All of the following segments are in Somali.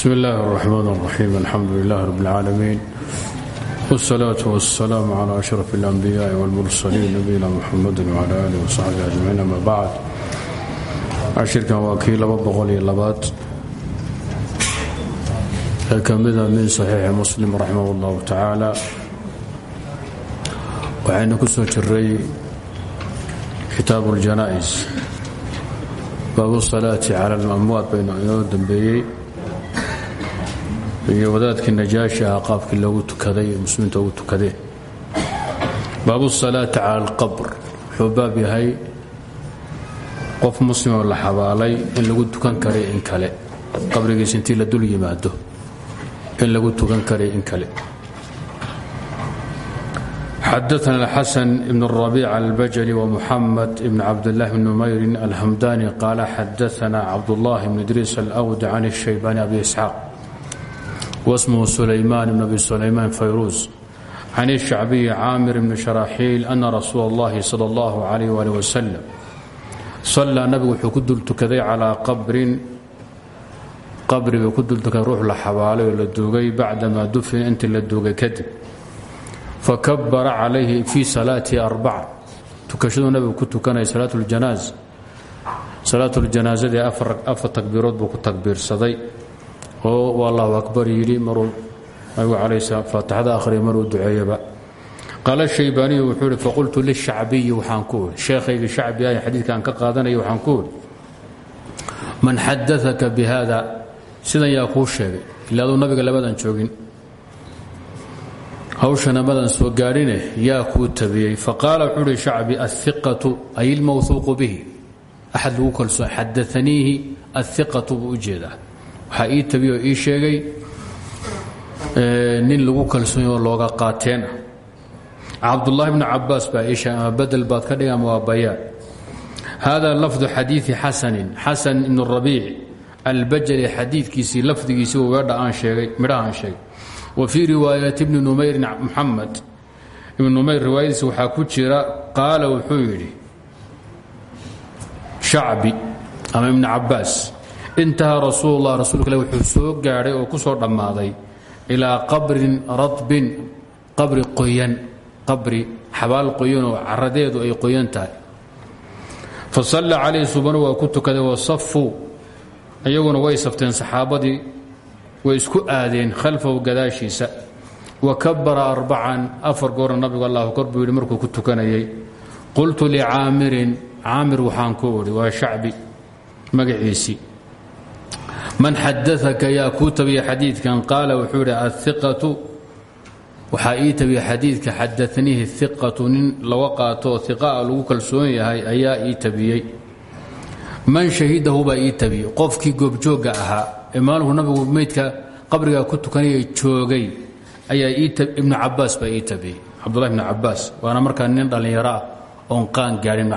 bsm اllahi الرحmn الرaxيim alxamdu لlah rb اlcaalamiin wالsalaaة wالsalaam عlى أشhrف الأnbiyaaءi wاlmursaliin nabiyina mxamadi wعlى alih وصaxbi ajmaciin ama bacd cashirkan waa kii laba boqol iyo labaad ee ka mida min صaxiixi muslim raximah اllahu tacaala waxaynu ku soo jiray kitaab اljana'is baabu الsalaati calى اlamwaad baynu inoo dambeeyey iyo wadaadkii najaashi ahaa lagu tukaday muslimiinta ugu tukadeen baabu salaati cala alqabr. Wuxuu yahay qof muslimoo la xabaalay in lagu tukan karay in kale. Qabrigiis intii la dul yimaado in lagu tukan karay in kale. Xadaana xasan ibn rabiic albajali wmuxamed ibn cabdlahi bn mayrin alhamdani qaala xadaana cabdullah ibn idriis alawd can shaybani abi isxaaq واسمه سليمان بن أبي سليمان فيروز عن الشعبي عامر بن شراحيل أن رسول الله صلى الله عليه وآله وسلم صلى نبgu wuxuu ku dul tukaday calىa qabrin qabriga ku dul tukaday ruux la xabaalay oo la duugay bacdamaa dufina intii la duugay kadib fakabara calayhi fii salaatihi arbaca tukashaduu nabigu ku tukanaya salaat اljanaaz salaat اljanaazadii afar takbiirood buu ku takbiirsaday oo u allahu akbar yidhi maruu nabigu calayh faatixada akhriya maruu duceeyaba. Qaala wuxuu ihi faqultu lishacbiyi waxaan ku idhi sheekhayga shacbi ah xadiidkaan ka qaadanaya waxaan ku man xadaaka bi haada sidan yaa kuu sheegay ila nabiga lamadan joogin. Hawshana madan soo gaadhine yaa kuu tabiyey. Faqaala wuxuu ihi shacbi ay ilmawhuuqu bihi. Axad lagu kalsoon xadaaniihi ahiqatu buu u jeedaa waxaa ii tabiy ii sheegay nin lagu kalsoony oo looga qaateen. Ah cabdullahi bnu cabaas baa ii sheegay baad ka dhiga ama hada lafdu xadiii xasanin xasan ibnu rabiic albajali xadiidkiisii lafdigiisii weedha midhaha aan sheegay. Wa fii riwaayati bni numayrin muxamed ibn numayr riwaayadiisi waxaa ku jira qaala wuxuu yidhi shacbi ama ibnu cabaas intaha rasuullah rasuulka ilah wuxuu soo gaadhay oo ku soo dhammaaday ilaa qabrin radbin qabri qoyan qabri xabaal qoyan oo caradeedu ay qoyan tahay. Fa salla calayhi subanu waa ku tukaday wasafuu iyaguna way safteen saxaabadii way isku aadeen khalfahu gadaashiisa. Wa kabara arbacan afar goorna nabigu allahu akbar buu yidhi markuu ku tukanayay. Qultu licaamirin caamir waxaan ku idhi waa shacbi magaciisii man xadaaka yaa kuu tabiya xadiidkan qaala wuxuu idhi aiqatu waxaa ii tabiya xadiidka xadaaniihi iqatu nin laga qaato iqaa lagu kalsoon yahay ayaa ii tabiyey. Man shahidahu baa ii tabiyey qofkii goobjoogga ahaa ee maalinku nabigu meydka qabrigaa ku tukanaya joogay ayaa ibnu cabaas baa ii tabiyey. Cabdullahi ibnu cabaas waana markaa nin dhallinyaro ah oon qaan gaadhin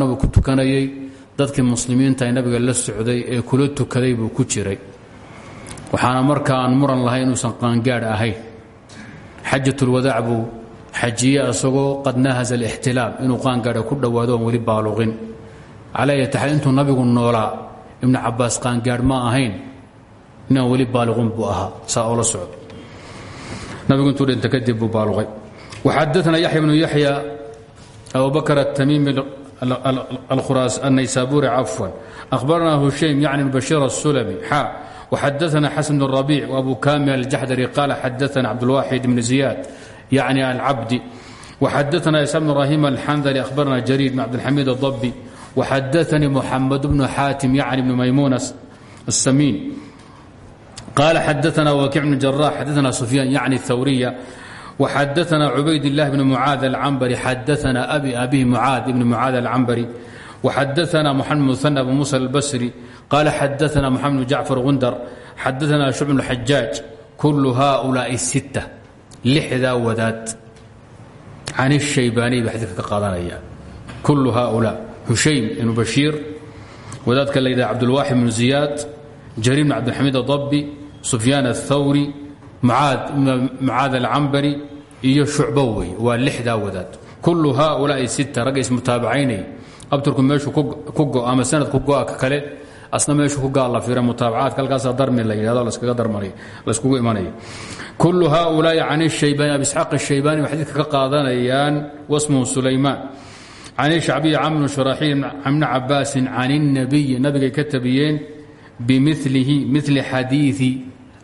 nabigu ku tukanayay dadkii muslimiinta nabiga la socday ee kula tukaday buu ku jiray. Waxaana marka muran lahay inuusan qaangaadh ahayn. Xajatulwadaac buu xajiye asagoo qad nahasa alixtilaam inuu qaangaadha ku dhowaado oon weli baaluqin. Calaa taxal intuu nabigu noolaa ibnu cabaas qaangaadh ma ahayn inaan weli baaluqin buu ahaa saa oo nabigu intuu dhinta kadib buu baaluqay. Waxadaana yaxya bnu yaxya abubakr atamiimi النysابوري عفوا أخبرنا هشيم يعني بن بشير السلمي حا وحدثنا حسن بن الربيع وأبو كامل الجحدري قال حدثنا عبد الواحد بن زياد يعني العبد وحدثنا إسحاق بن إبراهيم الحنظلي أخبرنا جرير بن عبد الحميد الضبي وحدثني محمد بن حاتم يعني بن ميمون السمين قال حدثنا وكيع بن الجراح حدثنا سفيان يعني الثورية وxadثna عubayd اللh بن معاaذ العنبري xadثna أbي أbيه معاaذ بن معاaذ العنبري وxadثna محمد مثنى بن موسى البصري قال xadثna محمد بن جعفر غندر xadثna شعب بن الحجاج كل هؤلاء الستة لxdaa wadaad can الشhaybاniي ba xadيka ka qaadanaya كل هؤلاء هushaym بن بشhير wadaadka la ydhah cبدالواحد بن زياد جرير بن عبدالحميد الضبي سفyان الثوري mucaad alcambari iyo shucbo wey waa lixdaa wadaad kullu haaulaai sita ragga ismutaabacaynay abturku meeshuu ku go ama sanad ku go-a ka kale asna meeshu ku gaal la fiira mutaabacaadka darmi la yidhahdo laskaga darmanay layskugu imanaya kullu haaulaa'i can ishaybaani abi isxaaq ashaybaani xadiidka ka qaadanayaan wasmuhu sulaymaan can ishacbiyi camnu sharaxiil can ibni cabaasin can الnabiyi nabigay ka tabiyeen bimilihi mili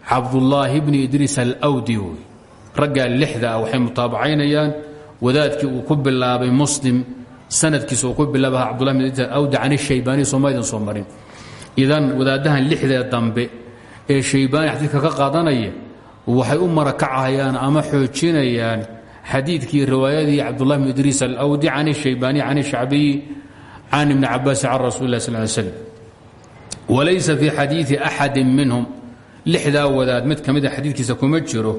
cabdullaahi bni idriis alwdi wey raggaa lixda ah waxay mutaabacaynayaan wadaadkii uu ku bilaabay muslim sanadkiisa uu ku bilaaba cabdullah bn idriis alawdi can ishaybaani somaydan soo idan wadaadahan lixdee dambe ee shaybaani xadiidka ka qaadanaya waxay u marakacayaan ama xoojinayaan xadiidkii riwaayadii cabdullah bn idriis alawdi can ishaybaani can ishacbiyi can ibni cabaasi can rasuuli lah sal ly slm walaysa fii xadiidi minhum lixdaa wadaad mid ka mida xadiidkiisa kuma jiro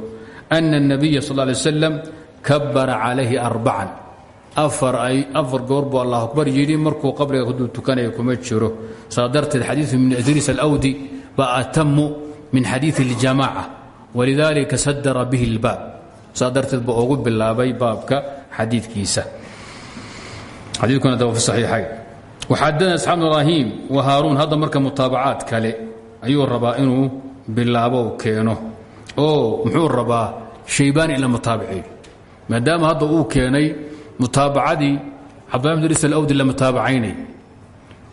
ana الnabiya sal ly slam kabara calayhi arbacan afar goor buu allah akbar yidhi markuu qabriga ku dul tukanaya kuma jiro saa darteed xadiiu ibn idriis alawdi baa atamu min xadiiثi اljamaca walidalika sadara bihi اlbaab saa darteed buu ugu bilaabay baabka xadiikiisa xadiikuna da fi saxiixayn waxadana isxaaq bn ibraahim wa haaruun hadda marka mutaabacaad kale ayuu rabaa inuu bilaabow keeno oo muxuu rabaa shaybaani inla mutaabaceeyo maadaama hadda uu keenay mutaabacadii cabdullah bn idris alawdi la mutaabacaynay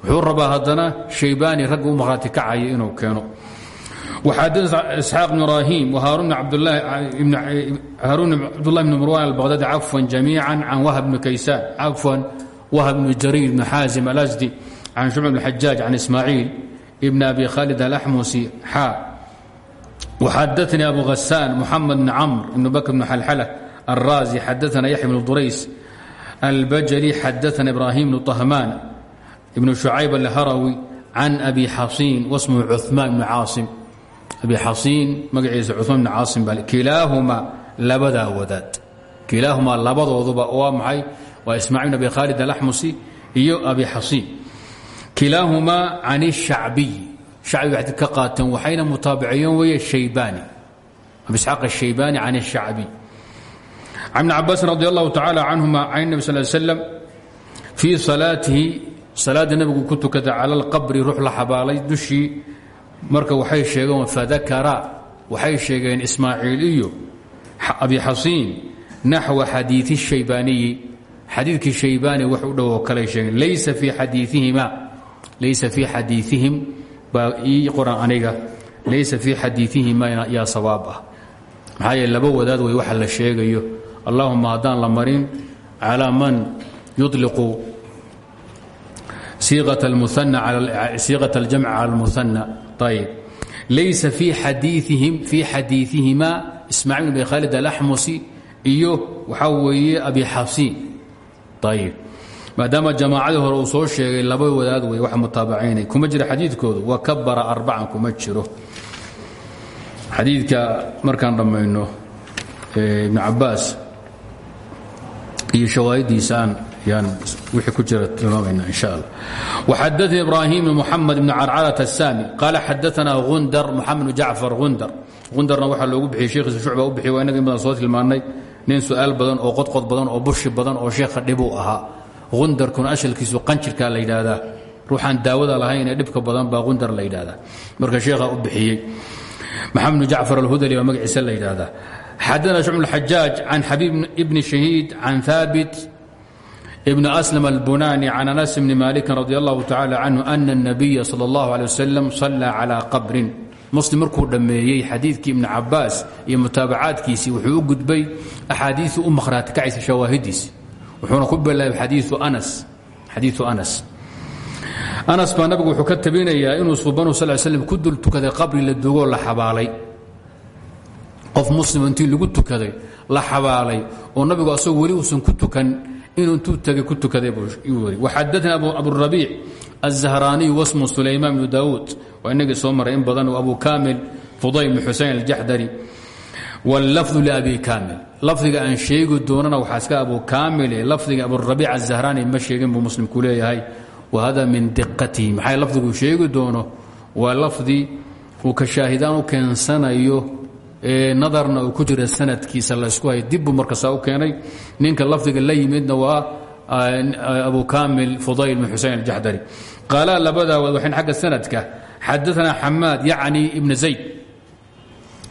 wuxuu rabaa haddana shaybaani ragga u markhaati kacaya inuu keeno. Waxaadana isxaaq bn ibraahim whaarun cabdullah bn marwan albaqdaadi cafwan jamiican can wahab bni kaysaan cafwan wahab bnu jariir bn xaasim alasdi can shumc bn xajaaj can ismaaciil ibn abi khaalid alaxmusi xaa وxadaثnii abu غasaan mxamed بn cmr بn bakr بn xalxlة الraazi xadaثna yaحya بn durays albajli xadaثna ibrahim بn طahmaan بn شhucayb alharawi can abi xasiin wsmhu cuثmaan بn caasim abi xasiin magaciisa cumaan bn caasim baa kilaahumaa labadaa wadaad kilaahumaa labadooduba waa maxay waa ismaaciil bn abi khaalid alaxmusi iyo abi xasiin kilaahumaa can الshacbiy shacbiga xadid ka qaateen waxayna mutaabiciyeen weeye shaybaani abi isxaaq الshaybaani can الshacbiy can ibni cabaasin radi allahu tacaala canhuma can nebi sal slam fii salaatihi salaadda nebigu ku tukada cala اlqabri ruux la xabaalay dushii marka waxay sheegeen fadakara waxay sheegeen ismaaciil iyo abi xasiin naxwa xadiii shaybaaniyi xadiidkii shaybaani wax u dhow oo kale sheegeen laysa fii xadiiihima laysa fii xadiiihim baa ii qoran aniga laysa fii xadiiihima yaa sawaab ah maxaa yeele laba wadaad wey waxa la sheegayo allahuma haddaan la marin calaa man yuطliqu siiqaة اljamc calى اlmuhanى ayb laysa fii xadiiihim fii xadiiثihima ismaaciil bn khaalid alaxmusi iyo waxaa weeye abi xasiin ayb maadaama jamaacadii hore uu soo sheegay laba wadaad wey wax mutaabacaynay kuma jira xadiidkoodu wa kabara arbacan kuma jiro. Xadiidka markaan dhammayno ibnu cabbaas iyo shawaahiddiisa yaan wixii ku jira tilmaamayna in sha alla waxadaanii ibraahim bn muxamed bn carcarat asaami qaala xadaanaa hundar moxamed bn jacfar hundar hundarna waxaa loogu bixiyey sheekhiisa shucba u bixiy waa inaga soo tilmaannay nin su'aal badan oo qodqod badan oo bushi badan oo sheekha dhibuu ahaa gundarkuna ashalkiisu qanjirkaa la yidhaahdaa ruuxaan daawada lahayn ee dhibka badan baa gundar la yidhaahdaa marka sheekha u bixiyey maxamed bn jacfar alhudali baa magaciisa la yidhaahdaa xadana shumc xajaaj can xabiib bni shahiid can haabit bn aslam albunani can anas bni malikin radi allahu tacala canhu ana الnabiya salى اllah alيه wasalam sallaa calى qabrin muslim markuu dhammeeyey xadiidkii ibni cabaas iyo mutaabacaadkiisii wuxuu u gudbay axaadiiu u makhraati kacaysa shawaahidiisi wuxuuna ku bilaabay xadiiu anas xadiiu anas anas baa nabigu wuxuu ka tabinayaa inuu subanu sal slm ku dul tukaday qabri la dugoo la xabaalay qof muslim intii lagu tukaday la xabaalay oo nabigu asagoo weli uusan ku tukan inuu intuu tagay ku tukaday waxadaana aburabiic الزهراني واسمه سليمان بن داود وإنك سومر إن بدن أبو كامل فضيل بن حسين lafdiga aan sheegi doonana waxaa iska abukaamile lafdiga aburabiic azahraani ma sheegin muslim ku leeyahay. Wa hada min diqatihi maxay lafdigu sheegi doono? Waa lafdi uu ka shaahidaan u keensanayo ee nadarna ku jira sanadkiisa laysku hay dibbuu markasaa u keenay. Ninka lafdiga la yimidna waa abu kaamil fudayl bin xusein aljaxdari qaalaa labadaa waad waxayn xagga sanadka xadaanaa xamaad yacni ibna zayd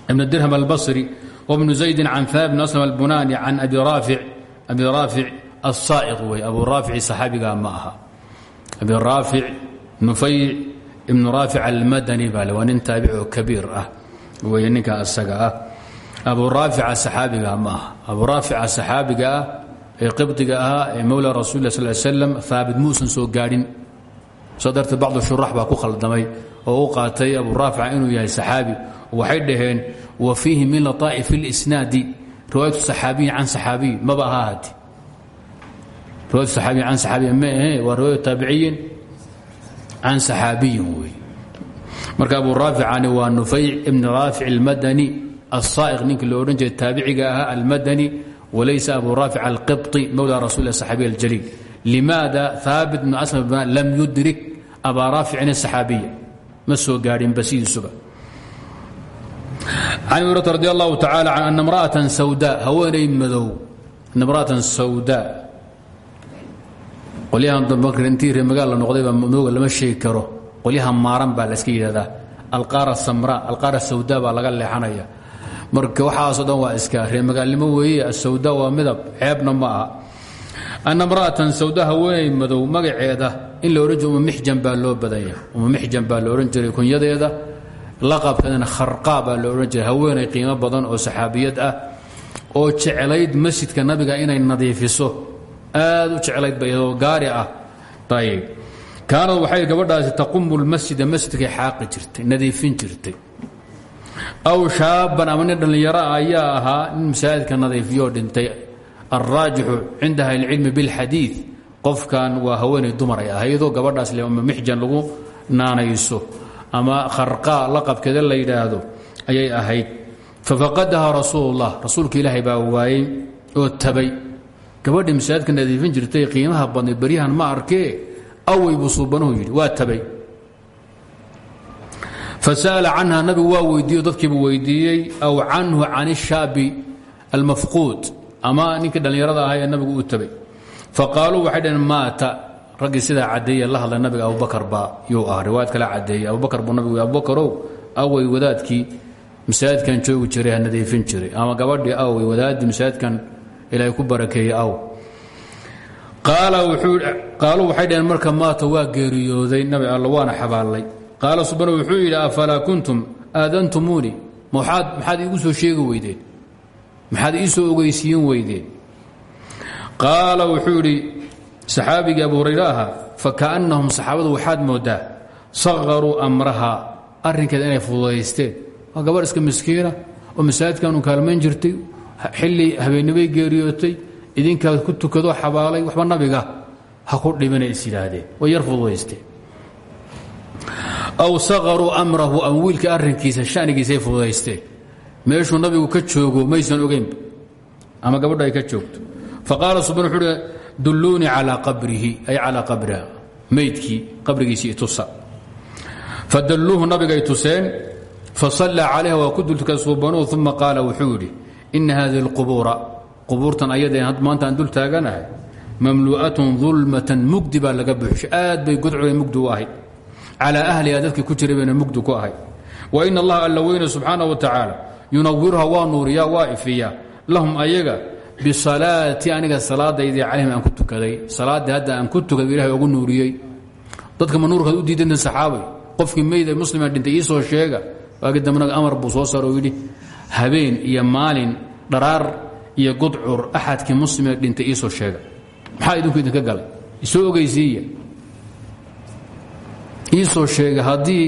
ibna dirham albasri wbnu زaydi can haab bn aslam albunani can abi raafic abi raafic الsaa'iq wey abu raafici saxaabigaa ma aha abi raafic nufayc ibnu raafic almadani baa le waa nin taabic oo kabiir ah wey ninka asaga ah abu raafica saxaabiga ma aha abu raafica saxaabiga ah ee qibdiga ahaa ee mowla rasul lah sal slam haabit muusan soo gaadhin soo darteed bacdu shurax baa ku khaldamay oo u qaatay abu raafica inuu yahay saxaabi waxay dhaheen wa fiihi min lataa'ifi اlisnaadi riwaayatu saxaabiyi can saxaabiyi maba aha hati riwayatu saxaabiyi can saxaabiyi ma ahe waa riwaayatu taabiciyin can saxaabiyin wey marka abu raaficani waa nufayc ibn raafic almadani الsaa'iq ninkii lo odhan jiray taabiciga ahaa almadani walaysa abu raafic alqibطi mowla rasul saxaabiy aljaliil limaada haabit bn aslam lam yudrik abaa raaficin asaxaabiya ma soo gaadhinba sidiisuba can hurata radi allahu tacala can ana mra'atan sawda haweenay madow ana mra'atan sawda qolyahan dambakr intii ree magaal la noqdayba madowga lama sheegi karo qolyaha maaran baa la iska yidhahdaa alqaara samra alqaara sawda baa laga leexanaya marka waxaasoo dhan waa iska ree magaalnimo weeye asawda waa midab ceebna ma aha ana mra'atan sawda haweenay madow magaceeda in la odhan jiro uma mixjan baa loo laqabkeedana kharqaa baa la odhan jiray. Haweenay qiimo badan oo saxaabiyad ah oo jeclayd masjidka nabiga inay nadiifiso. Aad u jeclayd ba gaari ah ayb kaanad waxay gabadhaasi taqumu lmasjida masjidkay xaaqi jirtay nadiifin jirtay. Aw shaaban ama nin ayaa ahaa nin masaajidka nadiifiyoo dhintay. Alraajixu cinda ahli اlcilmi biاlxadiid qofkan waa haweenay dumar ay ahaydoo gabadhaas le ama lagu naanayso ama kharqaa laqabkeeda la yidhaahdo ayay ahayd. Fafaqadaha rasuul اllah rasuulka ilaahay baa waayey oo tabay. Gabadhii masaajidka nadiifin jirtay qiimaha badnayd baryahan ma arkee? Awey buu suubanuhu waa tabay. Fasa'ala canha nabigu waa weydiiyo dadkiibuu weydiiyey aw canhu can ishaabi almafquud. Ama ninkii dhallinyarada ahaa ee nabigu uu tabay. Faqaaluu waxay dhaheen raggii sidaa caddeeye la hadla nabiga abubakar baa yuu ah riwaayad kale caddeeyey abubakar buu nabigu abubakarow awey wadaadkii masaajidkan joogi jiray nadiifin jiray. Ama gabadhii awey wadaaddii masaajidkan ilaahay ku barakeeyey aw. Qaaluu waxay dhaheen marka maata waa geeriyooday nabi alla waana xabaallay qaala subana wuxuu yidhi afalaa kuntum aadantumuunii maxaad iigu soo sheegi weydeen. Maxaad ii soo ogeysiin weydeen. Qaala wuxuu saxaabigii abu hurayre ahaa fakaannahum saxaabadu waxaad moodaa sakaruu amraha arrinkeeda inay fududaysteen waa gabarh iska miskiina oo masaajidkanu kaalmayn jirtay xilli habeennimay geeriyootay idinkaa ku tukadoo xabaalay waxba nabiga ha ku dhibina is yidhaahdeen yar fududaysteen aw sakaruu amrahu ama wiilka arrinkiisa shanigiisay fududaysteen. Meeshuu nabigu ka joogo maysan ogeynba ama gabadha ay ka joogto. Faqaala subaan wuxuu uhi dulluunii calaa qabrihi ay calaa qabriha maydkii qabrigiisii itusa fadalluuhu nabigay tuseen fasallaa calayha waa ku dultuka suubanuu uma qaala wuxuu yidhi ina hadihi اlqubuura qubuurtan ayadeen maanta aan dul taaganahay mamlu'atun dulmatan mugdi laga buuxshay bay godcooda mugdi u ahayd. Calaa ahliha ku jiray bayna ku ahayd. Wa in allaha alla weyne wa tacaala yunawiruha waa nuuriyaa waa ifiyaa lahum ayaga bisalaati aniga salaadaydii calayhim aan ku tukaday. Salaaddii hadda aan ku tukaday ilahay ugu nuuriyey. Dadka ma u diidanta saxaabay? Qofkii meyda muslima dhintay ii soo sheega. Waagi dambena amar buu soo saaro oo habeen iyo maalin dharaar iyo gudcur axadkii muslima dhintay ii soo sheega. Maxaa idinku idinka galay? Isoo ogeysiiya. Ii soo sheega haddii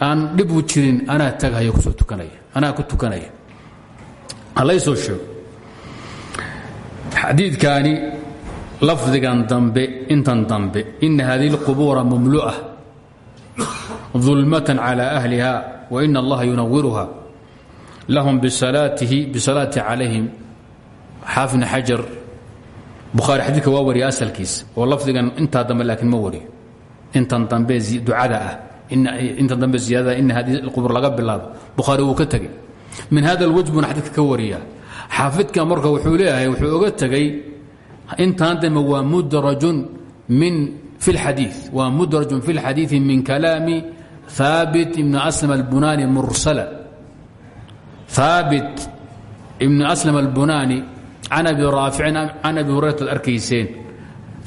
aan dhibu jirin anaa tagahayo ku soo tukanaya anaa ku tukanaya. Halaysoo sheego xadiidkaani lafdigan dambe intan dambe ina hadihi اlqubuura mamlu'a ظulmة calى أhliha وإn اllaha yunawiruha lahum bisalaati calayhim xaafidn xajar bukhaari xadiidka waa wariya asalkiisa oo lafdigan intaa dambe laakiin ma wariyo intan dambe ducada ah intan dambe ziyaadada ina hadihi اlqubur laga bilaabo bukhaari wuu ka tegey min hada اlwaj buuna xadiidka ka wariyaa xaafidka marka wuxuu leeyahay wuxuu oga tegey intaan dambe waa mudrajun min fi اlxadiiث waa mudrajun fi اlxadiiثi min kalaami haabit ibn aslam albunani mursala haabit ibn aslam albunani can abi raaficin can abi hurayrata ad arkayseen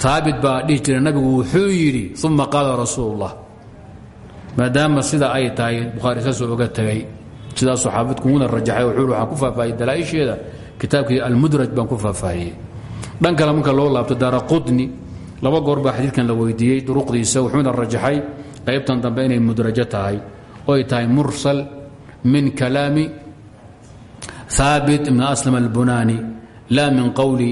haabit baa dhihi jira nabigu wuxuu yidhi uma qaala rasuul اllah maadaama sida ay tahay bukhaari saasoo oga tegay sidaasuu xaafidku wuna rajaxay wuxuu waxaan ku faahfaahiyey dalaaisheeda. Kitaabkii almudraj baan ku faahfaahiyey. Dhan kale marka loo laabto daara qudni laba goor baa xadiidkan la weydiiyey duruqdiisa wuxuuna rajaxay qaybtan dambe inay mudrajo tahay oo ay tahay mursal min kalaami haabit ibn aslam albunani la min qowli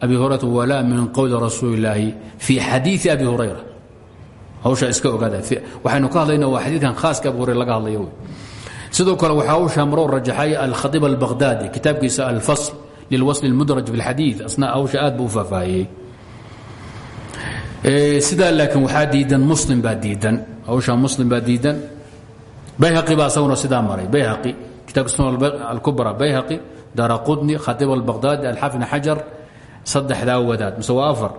abi hurayrata walaa min qowli rasuuli illaahi fii xadiii abi hurayra. Hawsha iska ogaada waxaynu ka hadlayna waa xadiidkan khaaska abu hurayra laga hadlayo sidoo kale waxaa hawshaa maroo rajaxay alkhadiib albaqhdaadi kitaabkiisa alfasl lilwasl اlmudraj fi اlxadiid asna hawsha aad buu u faahfaahiyey. Sidaa laakiin waxaa diidan muslim baa diidan hawshaa muslim baa diidan. Bayhaqi baa isaguna sidaa maray bayhaqi kitabka sunan alkubra bayhaqi daara qudni khatiib albaqhdaadi alxaafid bn xajar saddexdaa wadaad mise waa afar.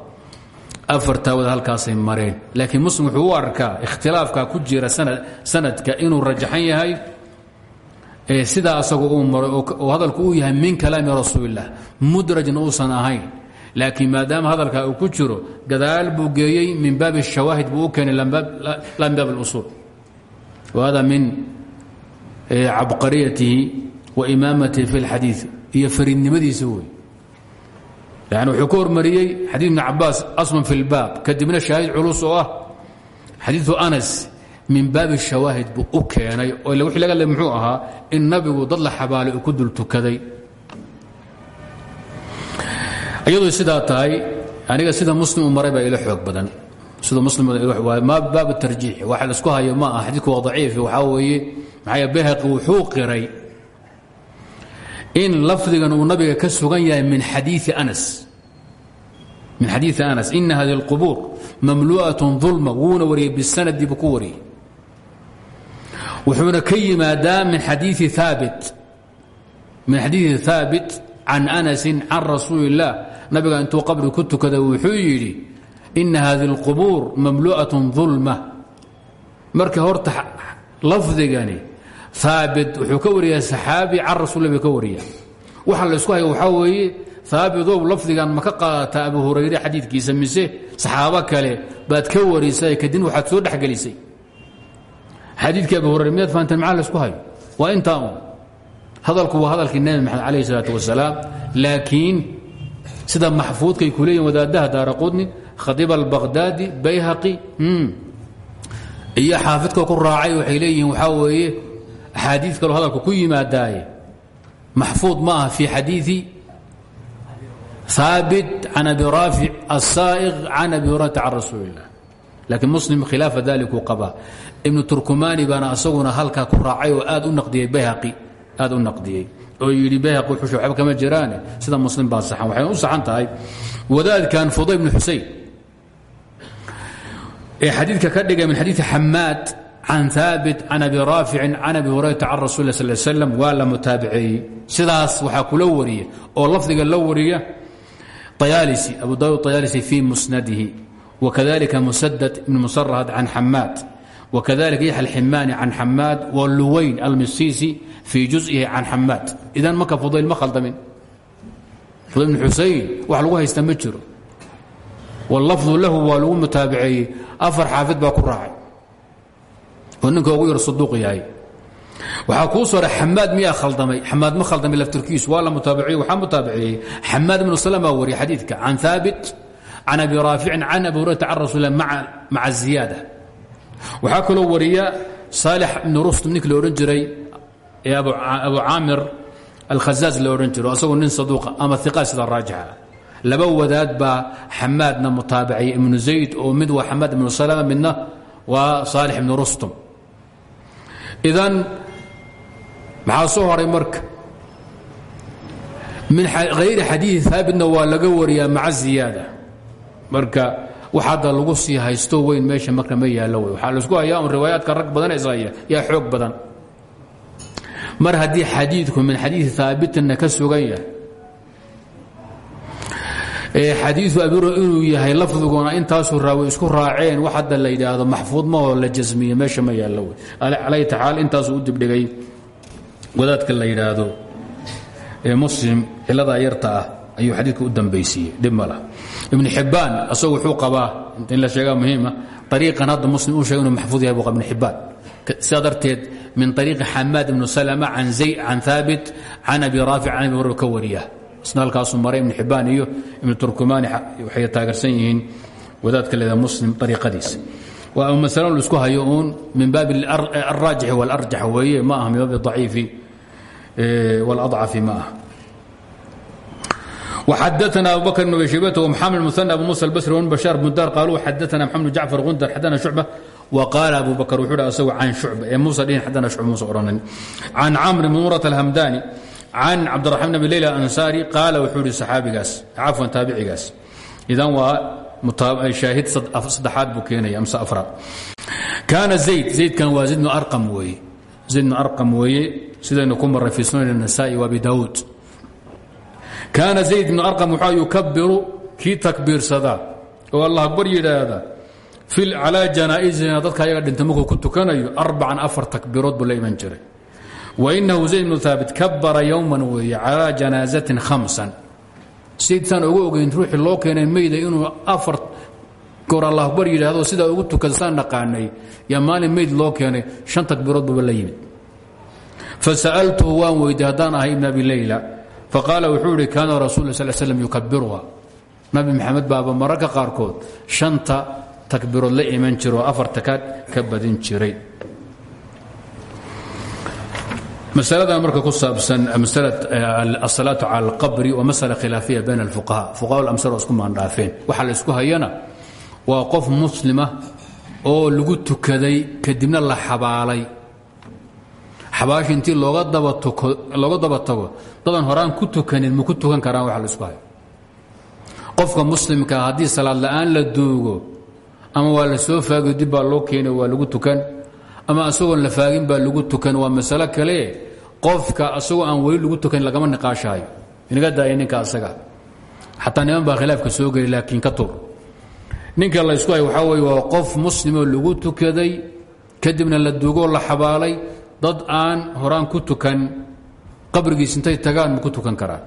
Afartaa wadaad halkaasay mareen. Laakiin muslim wuxuu u arkaa ikhtilaafka ku jira sanadka inuu rajaxan yahay sidaa asagu uu maray oo hadalku uu yahay min kalaami rasuulilah mudrajna uusan ahayn laakiin maadaama hadalkaa uu ku jiro gadaal buu geeyey min baabi الshawaahid buu u keenay la min baab اlusuul wahada min cabqariyatihi wa imaamatihi fi اlxadiiث iyo fariidnimadiisa wey yani wuxuu ka hormariyey xadiid ibn cabaas aslan fi اlbaab kadibna shaahid culus oo ah xadiiثu anas min baabi shawaahid buu u keenay oo ila wixii laga le muxuu ahaa in nabigu dad la xabaale ku dul tukaday. Iyadu sidaa tahay aniga sida muslim maray baa ila xoog badan. Sida muslim ma baabu tarjiix waxa la isku hayo ma aha xadiidku waa daciif waxaa weeye maxaa bahaqi wuxuu qiray in lafdigan uu nabiga ka sugan yahay min xadiii anas. Min xadiii anas ina hadi اlqubuur mamlu'aة dulma wuuna wariyey bisanadiibu wuxuuna ka yimaadaa min xadiii aabit min xadiidi haabit can anasin can rasuuli اllah nabiga intuu qabri ku tukada wuxuu yidhi ina hadi اlqubuur mamlu'at dulma marka horta lafdigani haabit wuxuu ka wariyaa saxaabi can rasul bay ka wariya waxa la isku haya waxaa weeye haabitow lafdigan ma ka qaadataa abu hurayre xadiidkiisa mise saxaabo kale baad ka warisay kadib waxaad soo dhexgelisay xadiidkii abu hurayre miyaad fahanteen? Maxaa la isku hayo? Waa intaa un. Hadalku waa hadalkii nebi maxamed calayh isalaatu wasalaam laakiin sida maxfuudkay ku leeyihiin wadaadaha daara qudni khadiib albaqhdaadi bayhaqi iyo xaafidka ku raacay waxay leeyihiin waxaa weeye axaadii kaloo hadalka ku yimaadaaye. Maxfuud ma aha fi xadiii haabit can abi raafic asaa'iq can abi hurayrata can rasuuli illah laakiin muslim khilaafa dalikuu qabaa ibnu turkumani baana asaguna halkaa ku raacay oo aad u naqdiyey bayhaqi aad u naqdiyey oo yidhi bayhaqi wuxuu waxba kama jiraane. Sida muslim baa saxan waxayna u saxan tahay. Wadaadkan fuday ibnu xusein ee xadiidka ka dhigay min xadiidi xamaad can haabit can abi raaficin can abi hurayrata can rasul lah sal slam waa la mutaabiceeyey. Sidaas waxaa kula wariya oo lafdiga la wariya ayaalisi abu daawud ayaalisi fii musnadihi wakadalika musadad ibn musarhad can xamaad wakadalika yaxya alximaani can xamaad waluwayn almisiisi fii juzihi can xamaad idan marka fudayl ma khaldamin fudayl ibn xusein wax lagu haysta ma jiro wallafdu lahu waa lagu mutaabiceeyey afar xaafid baa ku raacay oo ninka ugu yar saduuq yahay waxaa kuu sooray xamaad miyaa khaldamay xamaad ma khaldamay laftirkiisu waa la mutaabiciye waxaa mutaabiceeyey xamaad ibnu salama wariya xadiidka can haabit can abi raaficin can abi hurayrata can rasuul maca ziyaada waxaa kaloo wariya saalix ibnu rustum ninkii la odhan jiray ee abu caamir alkhazaaz la odhan jiro asagoo nin saduuqa ama iqaa sida raajixa laba wadaad baa xamaadna mutaabaciyey ibnu zayd oo mid waa xamaad ibnu salama midna waa saalix ibnu rustum. Idan maxaa soo horay marka? Min hayri xadiii haabitna waa laga wariyaa maca wax hadda lagu sii haysto weyn meesha marka ma yaallo wey waxaa la isku hayaa un riwaayaadka rag badan islaya yaa xoog badan. Mar haddii xadiidku min xadiii haabitinna ka sugan yahay xadiiu abiro inuu yahay lafdiguna intaasuu raawi isku raaceen wax hadda la yidhaahdo maxfuud maoo la jasmiye meesha ma yaallo calay taxaal intaasuu u dibdhigay. Wadaadka la yidhaahdo muslim ciladaa yarta ah ayuu xadiidka u dambaysiiyey. Dhib ma lah ibn xibbaan asagu wuxuu qabaa in la sheegaa muhiima ariiqan hadda muslim uu maxfuud yahay buu ibn xibbaan sidaa min ariiqi xamaad ibnu salma can zayd can haabit can abi raafic can abi hurr ka wariya. Maray ibn xibbaan iyo ibnu turkumaani waxay taageersan yihiin wadaadka leeda muslim ariiqadiisa waa masalo la isku hayo uun min baabi alraajixi walarjax weeye ma aha min baabi daciifi waladcafi ma aha وxadثna abu bkr بن شhybة ومحamed مثنى abu muسى الbsri وبن bشhاar bundar qaaluu xadثna mxamed بن jacفar gundar xadana شhucbة وqاala abu bakr wuxuu h asgu can shucba ee musa dhihin xadana shucba musa odhanin can camr bn murat الhamdani can cabdالرaحman bn leyla ansari qaala wuxuu ihi saxaabigaas cafwan taabicigaas idan waa shaahid saddexaad buu keenaya amse afraad kaana zayd zaydkan waa zayd bnu arqam weeye zayd bnu arqam weeye sidaynu ku maray fi sunan النasaa'i وabi daawuud kaana zayd bnu arqam wuxua yukabiru kii takbiirsadaa oo allah akbar yidhaahda calaa janaaisina dadka ayaga dhinta markuu ku tukanayo arbacan afar takbiirood buu la iman jiray. Wainahu zayd bnu haabit kabara yowman weeye calaa janaazatin hamsan sidsaan uga ogeyn ruuxii loo keenay meyda inuu afar goor allah akbar yidhaahdo sidaa ugu tukada saan naqaanay yaa maalin meyd loo keenay shan takbiirood buuba la yimid. Fasa'altuhu waan weydiy haddaan ahay ibn abi leyla faqaala wuxuu ihi kaana rasul sal slm yukabiruha nabi maxamed baaba mararka qaarkood shanta takbiirood la iman jira oo afarta ka badin jiray. Masaladan marka ku saabsan asalaatu cala alqabri waa masala khilaafiya bayn alfuqaha fuqaha lamsar oo isku maandhaafeen. Waxa la isku hayana waa qof muslima oo lagu tukaday kadibna la xabaalay xabaashi intii looga daba tago dadan horaan ku tukanin ma ku tukan karaan waxa la isku hayo. Qofka muslimkaa haddii salaad la'aan la duugo ama waa soo faagio dib loo keenay waa lagu tukan. Ama asagoon la faagin baa lagu tukan waa masalo kale qofka asagoo aan weli lagu tukan lagama niqaashaayo. Inaga daaya ninka asaga. Xataa niman baa khilaafka soo geli laakiin ka tur ninka la isku hayo waxaa weye waa qof muslimoo lagu tukaday kadibna la duugoo la xabaalay dad aan horaan ku tukan qabrigiis intay tagaan ma ku tukan karaan.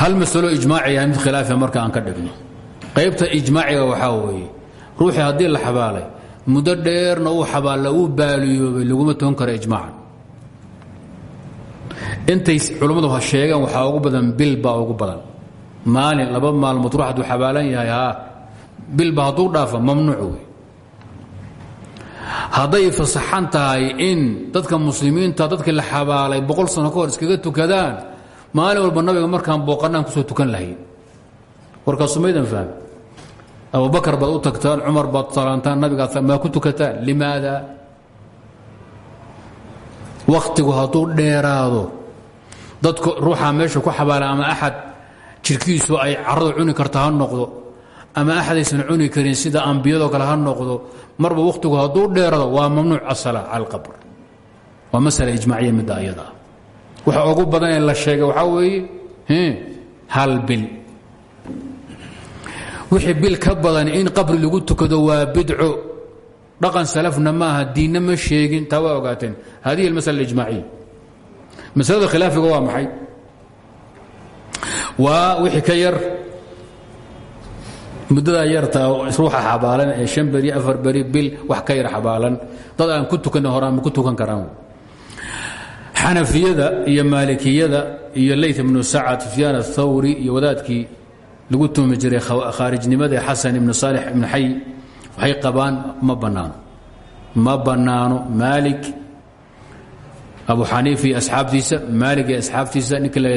Hal masalo ijmaaciya mid khilaafiya marka aan ka dhigno. Qaybta ijmaaciga waxaa weeye ruuxii haddii la xabaalay muddo dheerna uu xabaalla uu baaliyoobay laguma tukan karo ijmaacan. Intay culammadu sheegaan waxaa ugu badan bil baa ugu badan. Maalin laba maalmood ruux hadduu xabaalan yahay haa bilba hadduu dhaafa mamnuuc wey hadday fasaxan tahay in dadka muslimiinta dadkii la xabaalay boqol sano ka hor iskaga tukadaan maalin walba nabiga markaan booqanaan ku soo tukan lahayn. Warkaasu maydan fahmi abubakar baad u tagtaan cumar baad salaantaan nabigaad maa ku tukataan? Limaada? Wakhtigu hadduu dheeraado dadku ruuxaa meesha ku xabaala ama axad jirkiisu ay caradu cuni karta ha noqdo ama axadaysan cuni karin sida ambiyadoo kale ha noqdo marba wakhtigu hadduu dheerado waa mamnuuc asala cala alqabr waa masala ijmaaciya midda ayada ah. Waxa ugu badan ee la sheegay waxaa weeye hal bil. Wixii bil ka badan in qabri lagu tukado waa bidco. Dhaqan salafna maaha diinna ma sheegin taa waa ogaateen. Hadihi almasala alijmaaciya masalada khilaafiga waa maxay? Waa wixii ka yar muddadaa yarta ruuxa xabaalan ee shan beri afar beri bil wax ka yar xabaalan. Dad aan ku tukan horaan ku tukan karaan xanafiyada iyo maalikiyada iyo layt ibnu sacad sufyaan athawri iyo wadaadkii lagu tuumi jiray khaarijnimada ee xasan ibnu saalix ibnu xay waxay qabaan ma bannaano ma bannaano maalik abu xaniifa iyo asxaabtiisa maalik iyo asxaabtiisa ninka la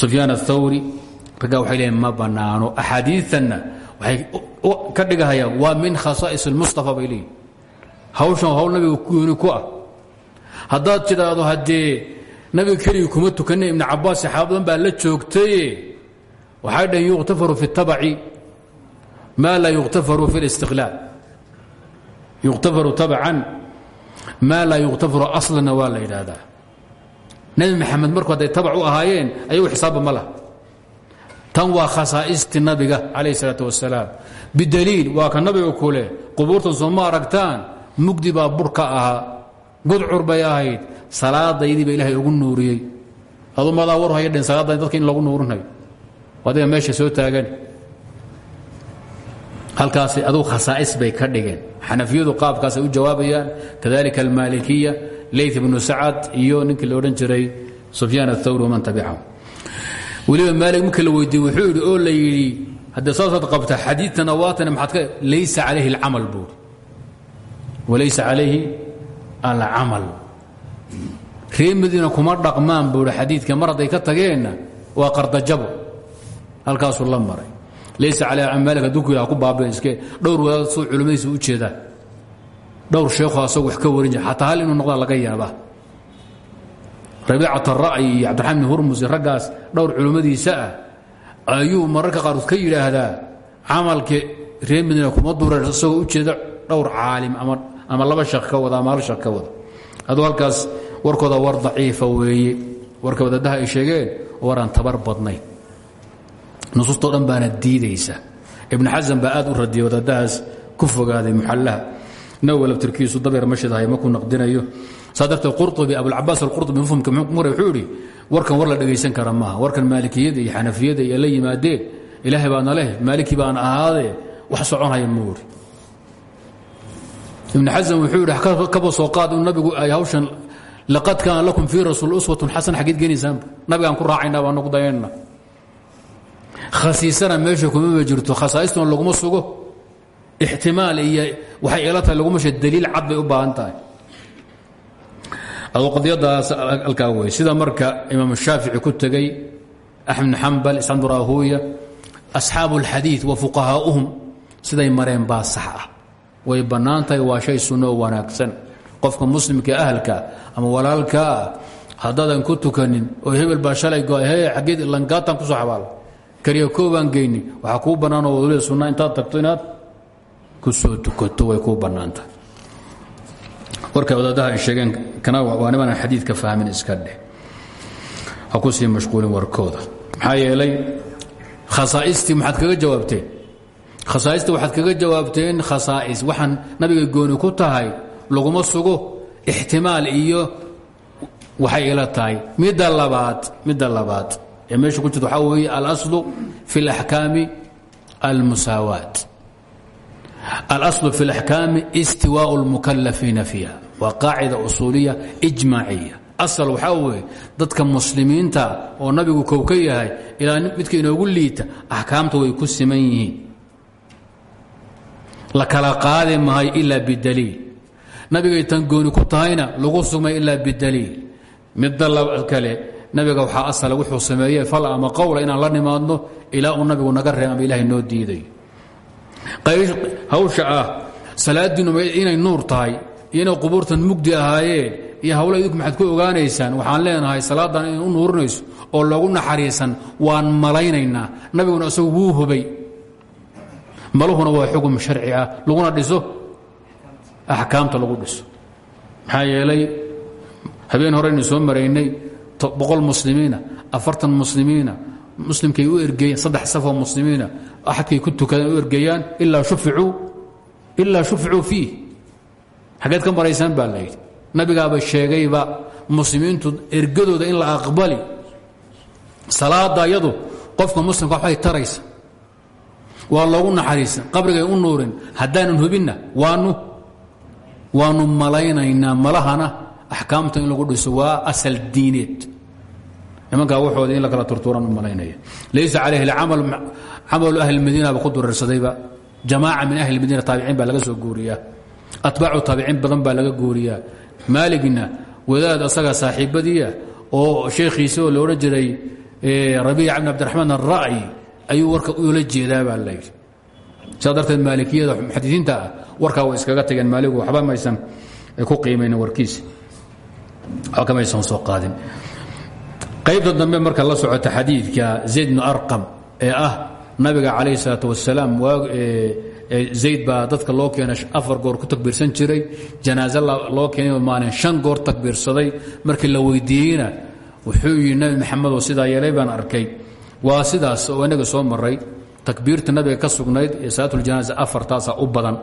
sufyaan athawri raggaa waxay leeyiin ma bannaano axaadiitanna waxay ka dhigahayaan waa min khasaa'is almustafa bay leeyihiin hawshan hawl nabiga gooni ku ah. Haddaad tidhaahdo haddee nabiga keligii kuma tukanna ibnu cabaas saxaabadan baa la joogtaye waxay dhaheen yukhtafaru fi اtabaci ma laa yukhtafaru fi اlistiqlaal yukhtafaru tabcan ma laa yukhtafaru aslanna waa la yidhaahdaa. Nebi maxamed marku hadday tabac u ahaayeen ayagu xisaabba ma laha tan waa khasaa'isti nabiga calayh isalaat wasalaam bidaliil waa ka nabiga kule qubuurtan soo ma aragtaan mugdi baa bur ka ahaa gudcur bay ahayd salaadaydiiba ilaahay ugu nuuriyey. Adu madaa war haya dhen salaadaydi dadka in lagu nuurinayo. Adiga meesha soo taagan. Halkaasi adugu khasaa'is bay ka dhigeen. Xanafiyadu qaabkaasay u jawaabayaan kadalika almaalikiya layth ibnu sacad iyo ninkii la odhan jiray sufyaan athawri waman tabicahu weliba maalik marka la weydiiye wuxuu yidhi oo la yidhi haddee saasaad qabta xadiidtana waatana maxaad ka laysa calayhi alcamal buuri walaysa calayhi alcamal. Ree madiina kuma dhaqmaan buuri xadiidka. Mar hadday ka tageenna waa qardajabo. Halkaasuu la maray. Laysa calayhi maalik hadduu ku yidhaha ku baabeen iske dhowr wadaad suu culimmadiisa u jeedaan dhowr sheekhu asagu wax ka warin jira hal inuu noqdaa laga yaabaa rabiicat ara'yi iyo cabdiraxmaan bn hurmusi raggaas dhowr culimmadiisa ah ayuu mararka qaarkood ka yidhaahdaa camalka reer madiina kuma dureen u jeeda dhowr caalim ama laba sheekh ka wada ama sheekh ka wada aduu warkooda war daciifa weeye warka wadadaha ay sheegeen waraan tabar badnayn nusuustao dhan baana diidaysa ibn xasan baa aad u radiyay wadadahaas ku fogaaday muxallaha nawowi laftirkiisu dabeer mashidahay makuu naqdinayo saa darteed qurطubi abulcabaas alqurطubi mufhumka mure wuxuu idhi warkan war la dhegaysan kara maaha. Warkan maalikiyada iyo xanafiyada iyo la yimaadeen ilaahay baana leh maaliki baan ahaadee. Wax soconhaya muuri ibn xasan wuxuu yidhi kaba soo qaad in nabigu ay hawshan laqad kaana lakum fii rasuul uswatun xasan. Xageed geenaysaanba nabigaan ku raacaynaa baa nagu dayanna khasiisana meesha kumama jirto. Khasaa'istuna laguma sugo. Ixtimaal iyo waxay ila tahay laguma she daliil cad bay u baahan tahay aduu qadiyadaas alkaa wey sida marka imaam shaafici ku tegey axmed bn xambal isxaaq bn rahuya asxaabu اlxadiid wa fuqahaa'uhum siday mareen baa sax ah. Way bannaan tahay waa shay sunno oo wanaagsan. Qofka muslimka ahalka ama walaalkaa haddaadan ku tukanin oo hebel baa shalay go he xaggeed langaatan ku soo xabaala kariya koobaan geyni waxaa kuu warka wadaadaha ay sheegeen kana waa nimanaan xadiidka fahmin iska dheh ha ku sii mashquulin warkooda maxaa yeelay khasaaistii maxaad kaga jawaabteen khasaaistii waxaad kaga jawaabteen khasaa'is waxaan nabiga gooni ku tahay laguma sugo ixtimaal iyo waxay ila tahay midda labaad midda labaad ee meesha ku jirta waxaa weeye alaslu fi اlaxkaami almusaawaat alaslu fi اlaxkaami istiwaaء اlmukalafiina fiiha waa qaacida usuuliya ijmaaciya. Asal waxaa weeye dadka muslimiinta oo nabigu kow ka yahay ilaa midka inoogu liita axkaamta way ku siman yihiin. La kala qaadi maayo ilaa bidaliil. Nabigay tan gooni ku tahayna lagu sugmay ilaa bidaliil. Midda kale nabiga waxaa asala wuxuu sameeyey fal ama qowla inaan la nimaadno ilaa uu nabigu naga reeb ama noo diiday. Hawsha ah salaadiinu inay nuur tahay iyo inay qubuurtan mugdi ahaayeen iyo hawla idinku maxaad ku ogaanaysaan waxaan leenahay salaadan inay u nuurinayso oo loogu naxariisan waan malaynaynaa. Nabiguna isagu wuu hubay. Maluhuna waa xugum sharci ah. Laguna dhiso? Axkaamta lagu dhiso. Maxaa yeelay habeen horeynu soo maraynay boqol muslimiina afartan muslimiina muslimkay u ergeeyeen saddex safoo muslimiina axadkay ku tukadeen u ergeeyaan ilaa shuficuu fiih xaggeed ka maraysaan baa la yidhi. Nabigaaba sheegayba muslimiintu ergadooda in la aqbali salaada yadu qofka muslimka waxbay taraysa. Waa loogu naxariisa qabrigay u nuurin haddaanan hubinna waanu waanu malaynaynaa malahana axkaamta lagu dhiso waa asal diineed. Nimankaa waxooda in la kala turtuuran u malaynaya. Laysa calayhi camal camalu ahli madiina ba ku durarsadayba jamaaca min ahli madiina taabiciin baa laga soo guuriyaa atbaacu taabiciin badan baa laga guuriyaa. Maaligna wadaad asaga saaxiibadiia oo sheekhiisa oo la odhan jiray rabiic bn cabdiraxmaan ara'yi ayuu warka ula jeedaa baa la yidhi. Saa darteed maalikiyada muxadisiinta ah warkaa way iskaga tageen maaligu waxba maysan ku qiimayna warkiisa. Waxba kamaysan soo qaadin. Qaybta dambe marka la socota xadiidka zayd bnu arqam ee ah nabiga calayh salaat wasalaam zayd baa dadka loo keenay afar goor ku takbiirsan jiray janaaze loo keenay maalin shan goor takbiirsaday. Markii la weydiiyeyna wuxuu yidhi nabi maxamedoo sidaa yeelay baan arkay. Waa sidaas oo inaga soo maray takbiirta nabiga ka sugnayd ee salaatuljanaaza afartaasaa u badan.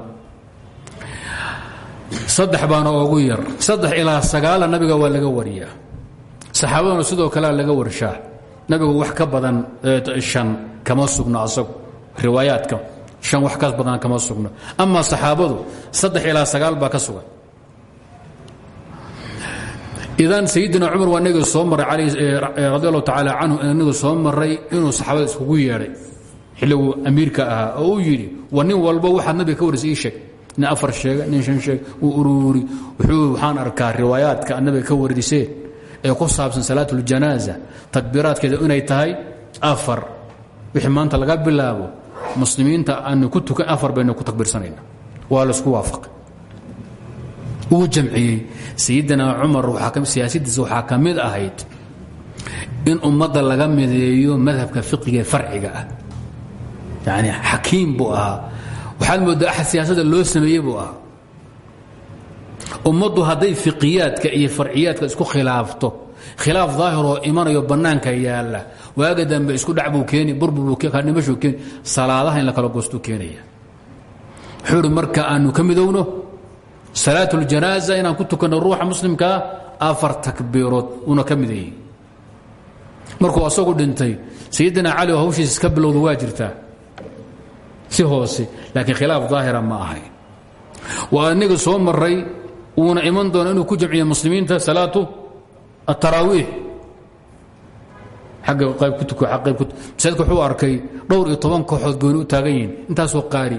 Saddex baana ugu yar. Saddex ilaa sagaala nabiga waa laga wariyaa. Saxaabaduna sidoo kalea laga warshaa. Nabigu wax ka badan shan kama sugno asagu. Riwaayaadka shan wax ka badan kama sugno. Amaa saxaabadu saddex ilaa sagaal baa ka sugan. Idan sayidina cumar waa inaga soo maray radi allahu tacaala canhu inaga soo maray inuu saxaabada iskugu yeedhay. Xilliguu amiirka ahaa oo uu yidhi wa nin walba waxaad nabiga ka warisa ii sheeg. Nin afar sheega nin shan sheeg uu uruuri wuxuu waxaan arkaa riwaayaadka nabiga ka warisee ee ku saabsan salaat اljanaaza takbiiraadkeeda inay tahay afar. Wixii maanta laga bilaabo muslimiinta aanu ku tukan afar baynu ku takbiirsanayna waa la isku waafaqay. Uu jamciyey. Sayidina cumar siyaasadiisa waxaa ka mid ahayd in ummadda laga mideeyo madhabka fiqiga ee farciga ah. Yani xakiim buu ahaa. Waxaad moodaa axad siyaasadda loo sameeyey buu ahaa. Ummaddu hadday fiqiyaadka iyo farciyaadka isku khilaafto khilaaf daahiroo imanayo bannaanka yaalla waaga dambe isku dhacbuu keeni burburdhimashuu keeni salaadaha in la kala goostuu keenaya. Wuxuu marka aanu ka midowno salaat uljanaaza inaan ku tukanno ruuxa afar takbiirood uuna ka markuu asagu dhintay sayidina cali oo iska bilowda waa si hoose laakiin khilaaf daahira ma ahay. Waa aniga soo maray uuna iman doono inuu ku jamciyo muslimiinta salaatu ataraawiix agga qayb ku tuko qayb ku masaajidka wuxuu arkay dhowr iyo toban kooxood gooni u taagan yihiin intaasoo qaari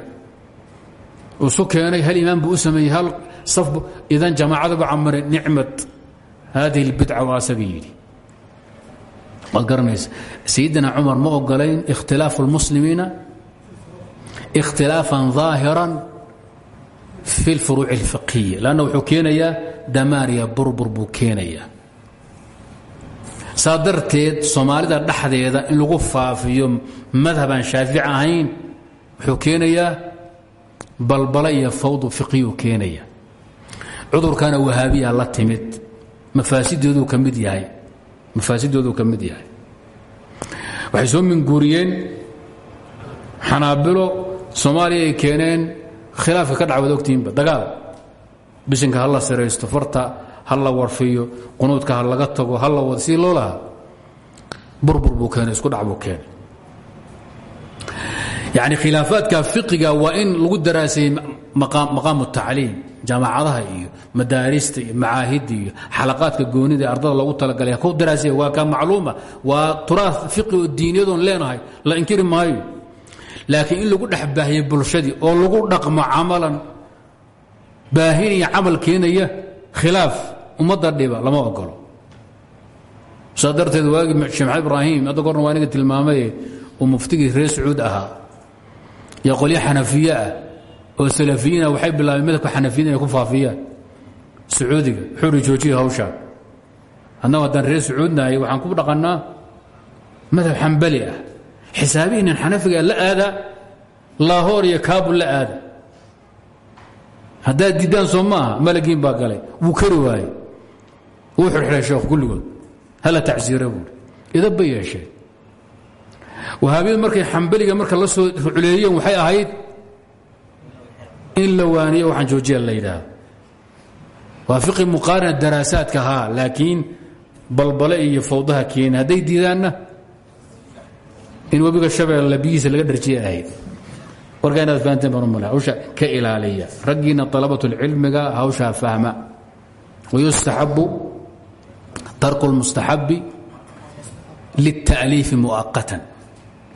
uu isu keenay hal imaam buu u sameeyey hal saf idan jamaacadaba camare nicmat hadihi اlbidca waa asaga yidhi waad garanaysa sayidina cumar ma ogolayn ikhtilaafu اlmuslimiina ikhtilaafan ظaahiran fi اlfuruuc اlfiqhiya lanna wuxuu keenayaa damaariya burbur buu keenayaa saa darteed soomaalida dhexdeeda in lagu faafiyo madhabaan shaafici ahayn wuxuu keenayaa balbala iyo fawdu fiqhiyuu keenaya cudurkana wahaabiya la timid. Mafaasidooduu ka mid yahay. Mafaasidooduu ka yahay. Waxay soo minguuriyeen xanaabilo soomaaliya ay keeneen khilaafka ka dhaca wad ogtihiinba dagaal. Bisinka ha la siraysto farta ha la warfiyo qunuudka ha laga tago ha la wado sidii loo lahaa? Burbur buu keenay isku dhac buu keenay. Yacni khilaafaadka fiqiga waa in lagu daraasayey maqaamu tacliim jaamacadaha iyo madaarista iyo macaahidda iyo xalaqaadka goonida ee ardada loogu talagalay. Ku daraasaya waa ka macluuma waa turaas fiqi oo diiniyadoon leenahay la inkiri maayo. Laakiin in lagu dhex baahiyey bulshadii oo lagu dhaqmo camalan baahinaya camal keenaya khilaaf ummadda dhiba lama ogolo saa darteed waagii sheekh maxamed ibraahim hadda gorna waa iniga tilmaamaye uu muftigii reer sacuud ahaa. Iyo qolyo xanafiye ah oo salafiyiina waxay bilaabeen madhabka xanafiyada inay ku faafiyaan. Sacuudiga hi joojiya hawshaa annagu haddaan reer sacuudnahay waxaan ku dhaqannaa madhab xambali ah. Xisaabihiinan xanafiga la aada laahoor iyo kaabul la aada. Haddaad diiddaan soo maaha malagiin baa galay. Wuu kari waaye wuu xirxiray sheekhu kulligood. Hala tacsiira buuri idab bay yeesheen. Wahaabiyadu markay xambaliga marka la soo ruculeeyeen waxay ahayd in la waaniyo waxaan joojiya la yidhaahdo. Waa fiqi muqaarina daraasaadka haa laakiin balbale iyo fawdaha keeni hadday diidaanna in webiga shabeelle biyihiisa laga dharjiya ahayd. Warkaa inaad fahanteen baan u malay. Hawsha ka ilaaliya. Raggiina dalabatulcilmiga hawshaa fahma. Wayustaxabu tarku lmustaxabi lilta'liifi mu'aqatan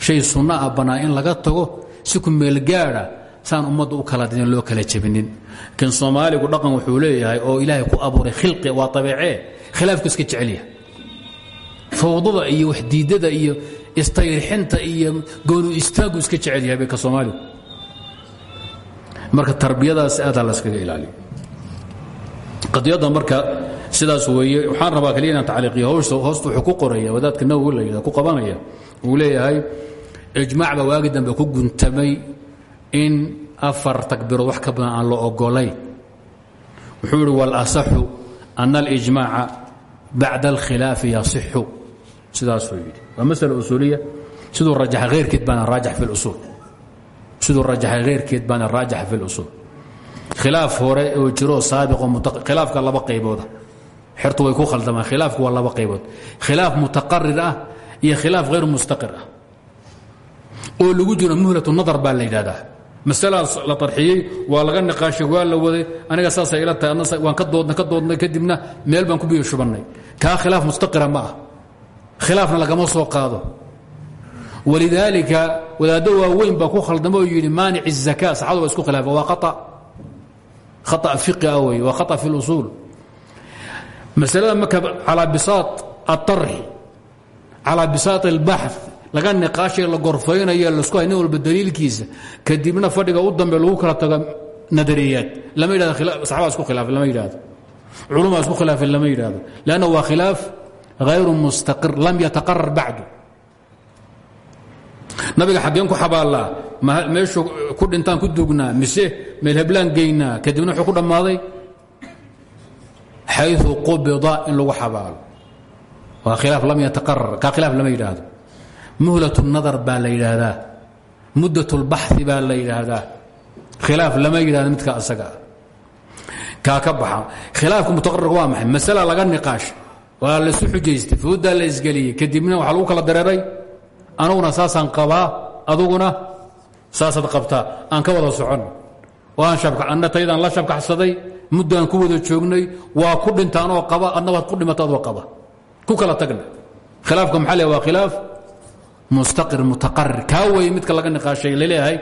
shay sunno ah bannaan in laga tago si ku meelgaada saan ummadda u kala didin loo kala jebinin. Laakiin soomaaligu dhaqan wuxuu leeyahay oo ilaahay ku abuuray khilqi waa abeecee khilaafku iska jecelyahay fawdada iyo waxdiidada iyo istayrxinta iyo goonu istaagu iska jecel yahay bay ka soomaaligu. Marka tarbiyadaas aada laskaga ilaaliyo. Qadiyadda marka sidaas weeye waxaan rabaa kaliya inaan tacliiqiyo. Hoosta wuxuu ku qoraya wadaadka nawowi la ku qabanaya. Uu leeyahay ijmaac baa waagi dambe ku guntamay in afar takbiirood wax ka badan aan la ogolayn wuxuu yihi walasaxu ana alijmaaca bacda alkhilaafi yasixu. Sidaasuu yidhi. Waa masala usuuliya. Siduu rajaxa heyrkeed baana raajix fi lusuul siduu rajaxay heyrkeed baana raajixa fi lusuul khilaaf hore oo jiroo saabiqo khilaafka laba qaybooda xertu way ku khaldamaan khilaafku waa laba qaybood khilaaf mutaqarir ah iyo khilaaf hayr mustaqir ah oo lagu jiro muhlatu nadar baa la yidhahdaa masalaas la tarxiyey waa laga niqaashay waa la waday aniga saasay ila tahay adna waan ka doodnay ka doodnay kadibna meel baan ku biyo shubannay kaa khilaaf mustaqira ma ah khilaafna lagama soo qaado walidaalika wadaaddo waaweyn baa ku khaldamo oo yidhi maanic الzaka saxadu waa isku khilaafa waa aa khaطأ fiqi ah wey waa khaطأ fi اlusuul maslada marka calaa bisaat aarxi calaa bisaat albax laga niqaashay la gorfaynaya lasku hay nin kadibna fadhiga u dambe lagu kala tago nadariyaad. Lama yidhahdo saxabaa isku khilaafa lama yidhaahdo culumaa isku khilaafeen lama yidhaahdo lanna waa khilaaf hayru mustaqir lam yataqarar bacdu. Nabiga xaggeen ku xabaallaa meeshu ku dhintaan ku dugnaa mise meel heblaan geynaa kadibna wuxuu ku xayu qubida in lagu xabaalo. Waa khilaaf lam yataqarar kaa khilaaf lama yidhaahdo. Muhlat nadar baa la yidhaahdaa. Muddat اlbaxi baa la yidhaahdaa. Khilaaf lama yidhahdo midka asaga ah. Kaa ka baxa. Khilaafka mutaqarirka waa maxay? Masala laga niqaash. Waa laisu xujaystay foodaa la isgeliyey kadibna waxaa lagu kala dareeray anuguna saasaan qabaa aduguna saasaad qabtaa. Aan ka wada socon. Anna taydaan la shabkaxsaday muddaan ku wada joognay waa ku dhintaan oo aba adnabaad ku dhimata adoo aba ku kala tagna khilaafka maxaa le khilaaf mustaqir mutaqarir kaa wey midka laga niqaashay la leeyahay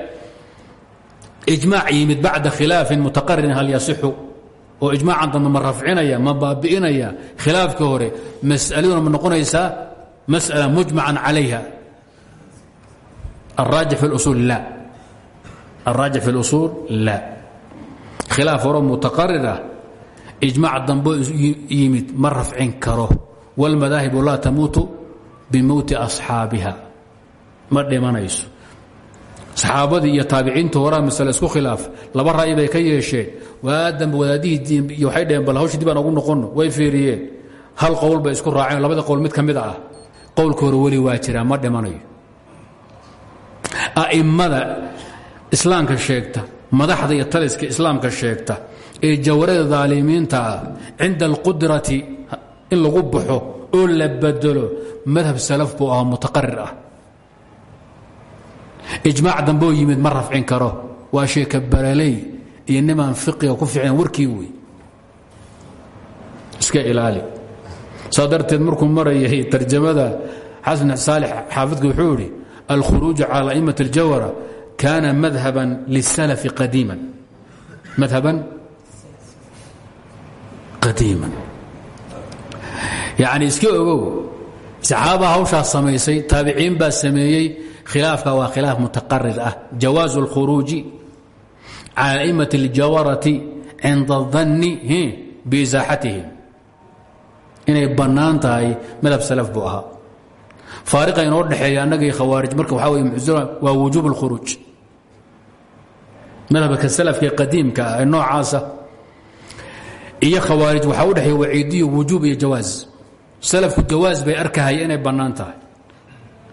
ijmaac yimid bacda khilaafin mutaqaririn hal yasixu. Oo ijmaacan dambe ma rafcinaya ma baabi'inaya. Khilaafka hore mas'aladuna ma noqonaysaa mas'ala mujmacan calayha. Araaji fi اlusuul la khilaaf horo mutaqarir ah dambo yimid ma rafcin karo. Wاlmadaahibu laa tamuutu bimowti asxaabiha. Ma dhimanayso. Saxaabadii iyo taabiciinta horaa masle isku khilaaf laba ra'yi bay ka yeesheen. Waadanba wadaadihii waxay dheheen bal hawshi dib ugu noqonno. Way fiiriyeen. Hal qowl bay isku raaceen labada qowl mid ka ah. Qowlka hore weli waa jiraa ma dhimanayo. A'immada islaamka sheegta madaxda iyo taliska islaamka sheegta ee jawarada daalimiinta ah cinda alqudrati in lagu baxo oo la bedelo madhab salaf buu ahaa mutaqarir ah. Ijmaac damboo yimid ma rafcin karo. Waa sheeka baraley iyo nimaan fiqiga ku fiicin warkii wey iska ilaali. Saa darteed markuu marayay tarjamada xasan saalix xaafidka wuxuu idhi alkhuruuju cala a'imat اljawara kaana madhaban liلsalafi qadiiman madhaban qadiiman yacni iska ogow saxaabaa hawshaas samaysay taabiciin baa sameeyey khilaafka waa khilaaf mutaqarir ah jawaazu اlkhuruuji cala a'imat اljawarati cinda اdanni biisaaxatihim inay bannaan tahay madhab salaf buu ahaa faariqa inoo dhexeeya annagii khawaarij marka waxaa wey muctazila waa wujuub اlkhuruuj madhabka salafka qadiimka ah ee noocaasa iyo khawaarij waxaa u dhexeeya waciidiyo wujuub iyo jawaaz. Salafku jawaaz bay arkahaya inay bannaan tahay.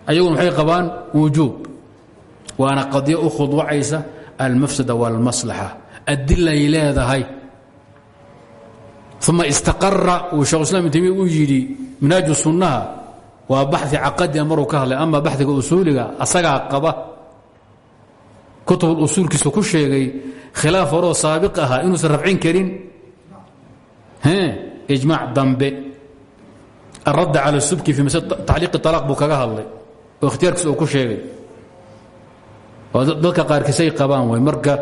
Waxay qabaan? Wujuub. Waana qadyo u khudwacaysa almafsada wاlmaslaxa adilay leedahay. Uma istaqara uu shekh islam ibn tamiya uu yidhi minhaaju sunnaha waa baxi caqadiga maruu ka hadlay ama baxiga usuuliga qaba kutubul usuulkiisa ku sheegay khilaaf horoo saabiq ahaa inuusan rafcin karin. Ijmaac dambe. Aradda cala subki fi masl tacliiqi alaaq buu kaga hadlay oo ikhtiyaarkiisa uu ku sheegay. Oo dadka qaarkiisay qabaan way. Marka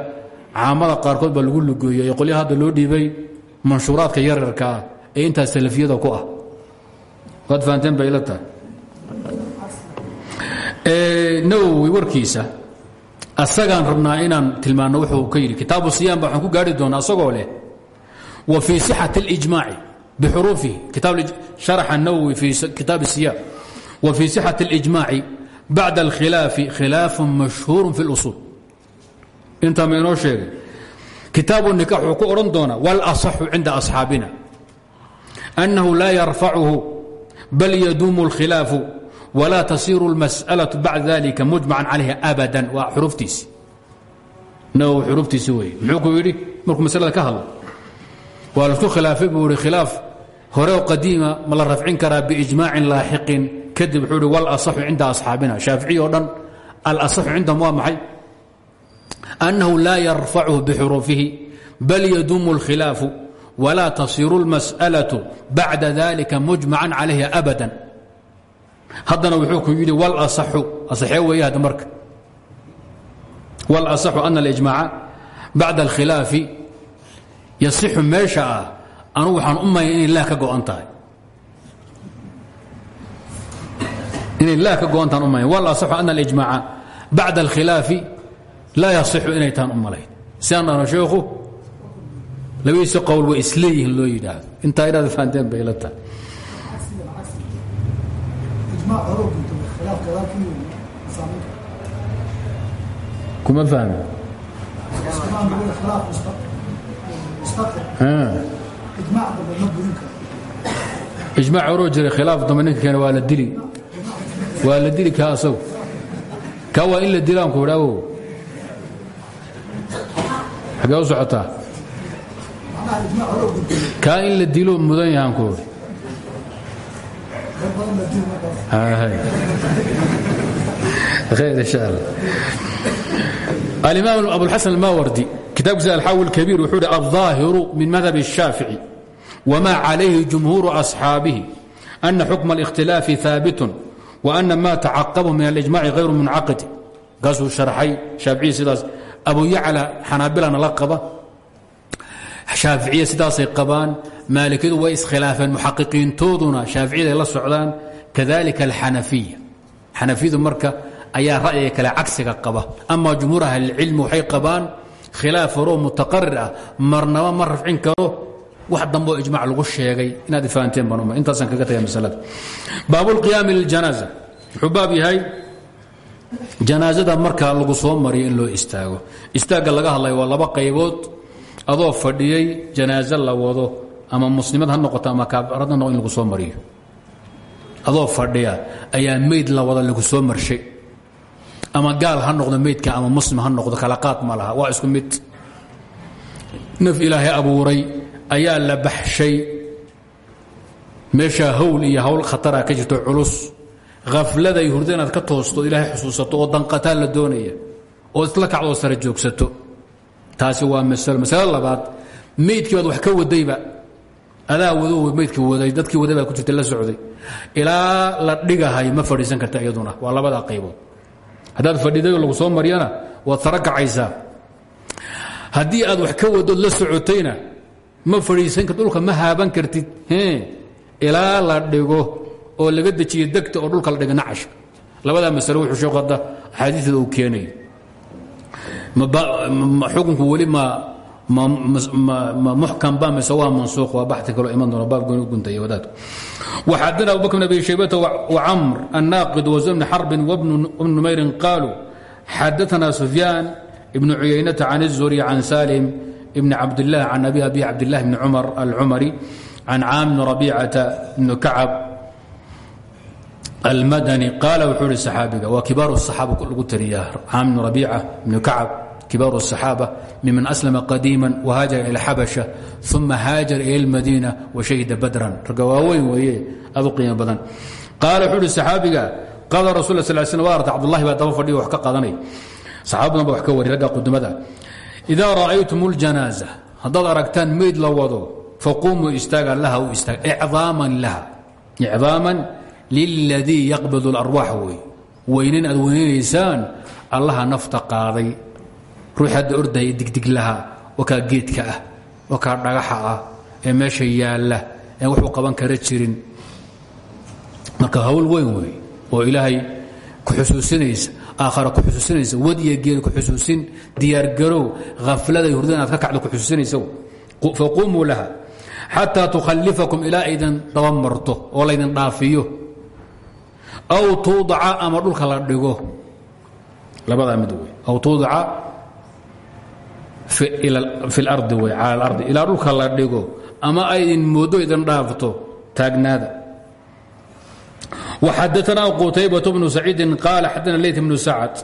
caamada qaarkood baa lagu lugeeyey ee qolyaha hadda loo dhiibay manshuuraadka yararka ah ee intaas salafiyada ku ah. Waad fahanteen bay la tahay. Nawowi warkiisa asagaan rabnaa inaan tilmaanno wuxuu ka yidhi kitaabu siyam ba waxaan ku gaari doonaa asagoo leh wa fii sixati اlijmaaci bixuruufihi sharaxa nawowi fi kitaab الsiyam wa fii sixati اlijmaaci bacda اlkhilaafi khilaafun mashhuuru fi اlusuul intaa ma inoo sheegay kitaabu nikax wuxuu ku odhan doonaa walasaxu cinda asxaabina أنhu laa yarfacuhu bal yaduumu اlkhilaafu wlaa tasiiru اlmasأlaة bacda dalika mujmacan calayha abada waa xuruftiisi nawowi xuruftiisi wey muxuu ku yidhi markuu maslada ka hadlo waa laisku khilaafay buu ihi khilaaf hore oo qadiima ma la rafcin karaa biijmaacin laaxiqin kadib wuxuu ihi walaصaxu cinda asxaabina shaaficiy oo dhan alaصaxu cindahum waa maxay أnnahu laa yarfachu bxuruufihi bal yaduumu اlkhilaafu wlaa tasiiru اlmasأlaة bacda dalika mujmacan calayha abada haddana wuxuu ku yidhi wal asaxu. Asaxee weeye hadda marka. Wal asaxu ana alijmaaca bacda alkhilaafi yasixu meesha ah. Anugu waxaan u maya inay lah ka go'an tahay. Inay ka go'antaan u maya wal asaxu ana alijmaaca bacda alkhilaafi laa yasixu inay taan u malayn sidaan dhahno sheekhu labadiisa qowl way isleeyihiin loo yidhaahdo. Intaa idhaad faanteen bay ila tahay kuma fahmi ijmac horoo jiray khilaaf dambe ninka keena waa la dili waa la dili ka asagu ka waa in la dilaan ku idhaawo xagee u socotaa kaa in la dilo mudan yahaan ku allah alimaam abuاlxasan almawardi kitaabkiisa alxawi اlkabiir wuxuu uhi alظaahiru min madhab الshaafici wma calayhi jumhuuru asxaabihi ana xukma اlاkhtilaafi haabitun وأna ma tacaqabu min alijmaci hayru muncaqid kaasuu sharxay shaaficiya sidaas abu yacla xanaabilana la qaba shaaficiya sidaasay qabaan maalikiyadu way iskhilaafeen muxaqiqiintooduna shaaficiyaday la socdaan kadalika alxanafiya xanafiyadu marka ayaa ra'yiga kale cagsiga qaba. Ama jumhuur ahlilcilmi waxay qabaan khilaaf horoo mutaqarir ah marnaba ma rafcin karo. Wax damboo ijmac lagu sheegay inaad fahanteen baan uma intaasaan kaga tagay masalada. Baabulqiyaami liljanaaza wuxuu baab yahay janaazada marka lagu soo mariyo in loo istaago. Istaagga laga hadlayo waa laba qaybood adoo fadhiyey janaazo la wado ama muslimad ha noqoto ama kaafirad ha lagu soo mariyo. Adoo fadhiya ayaa meyd la wada lagu soo marshay ama gaal ha noqdo meydka ama muslim ha noqdo kala qaad ma laha waa isku mid. Naf ilaahay abuuray ayaa la baxshay. Meeshaa hawl iyo hawl khatara ka jirto culus. Khaflada iyo hurda inaad ka toosto ilaahay xusuusato oo danqataan la doonaya. Oo isla kacdoo sare joogsato taasi waa masalo. Masalo labaad meydkii baad wax ka wadayba. Adaa wado meydkii waday dadkii waday ku jirta la socday. Ilaa la dhigahay ma fadhiisan karta iyaduna. Waa labadaa qaybood. Haddaad fadhiday lagu soo maryana waad sara kacaysaa. Haddii aad wax ka wadood la socotayna ma fadhiisan karti dhulka ma haaban kartid. Ilaa la dhigo oo laga dejiyo degta oo dhulka la dhiga nacasha labadaa masalo wuxuu sheekhu hadda xukunku weli ma muxkamba mise waa mansuuq waa baxi kaloo iman doona baabkanu guntay wadaadku waxadana abubakr bn abi shaybata wacamr annaaqid wazuur bni xarbin wabnu numayrin qaaluu xadaana sufyaan ibnu cuyaynata can الzuri can salim ibni cabdilah can abi abi cabdilah bni cumar alcumari can caam bni rabiicata bni kacab almadani qaala wuxuu ihi saxaabiga waa kibaaru saxaaba lagu tariyaa caam bnu rabiica bnu kacab kibaaru saxaaba miman aslama qadiima wahaajara ila xabasha uma haajara ila lmadiina washahida badran ragga waaweyn weeye aad u qiimo badan qaala wuxuu ihi saxaabiga qaada rasul sal sl wa arta cabdullahi baa daba fadhiyo wax ka qaadanay saxaaba badan ba wax ka wari ragga qudumada idaa ra'aytum اljanaaza haddaad aragtaan meyd la wado faquumuu istaaga laha u istaaga icdaaman laha icdaaman liladii yaqbid اlarwaax wey. Weynayn aad weynaysaan allaha nafta qaaday. Ruux hadda ordaya digdig laha oo kaa geedka ah oo kaa dhagaxa ah ee meesha yaalla ee wuxuu qaban marka hawl weyn wey oo ilaahay ku xusuusinaysa aakhara ku xusuusinaysa wad iyo ku xusuusin diyaargarow hafladay hurda inaad ka kacdo ku xusuusinaysa faquumuu laha xataa tukhalifakum ilaa aydan daba marto oo laydin dhaafiyo aw tuudaca ama dhulka la dhigo labadaa mid wey aw tuudaca fi اlardi wey cala اlardi ilaa dhulka la dhigo ama aydin moodo idin dhaafto taagnaada وxadثna qتayبة بن سacيidi qال xadna layث بن sacد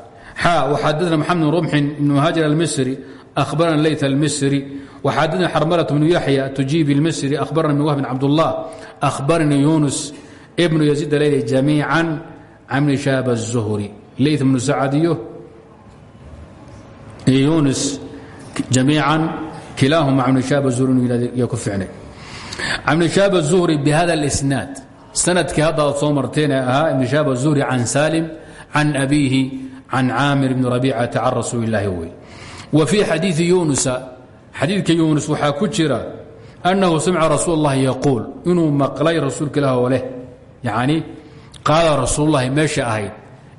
xا وxadثna محamed بن رمxin بن مhاجر المصري أخبرna layث المصري وxadثna xرملة بن يحيى تجيب المصري أخبرna بن وهب بن عبدالله أخبرني يونس بن يزيد ليl جميعا عن بن شhاب الزهري layث بن sacد iyo yuنس جميعا kilaahuma عن بن شhاب الزهري y ku ficnay عن بن شhاب الزهري بhذا الإسناaد sanadkii hadda aad soo marteen ee ahaa ibn shaab الzuhri can salim can abiihi can caamir bni rabicata can rasuuli اllaahi wey wa fii xadiiثi yunusa xadiidka yunus waxaa ku jira annahu samca rasuul اllahi yaquul inuu maqlay rasuulka ilah oo leh yani qaada rasuullahi meesha ahayd.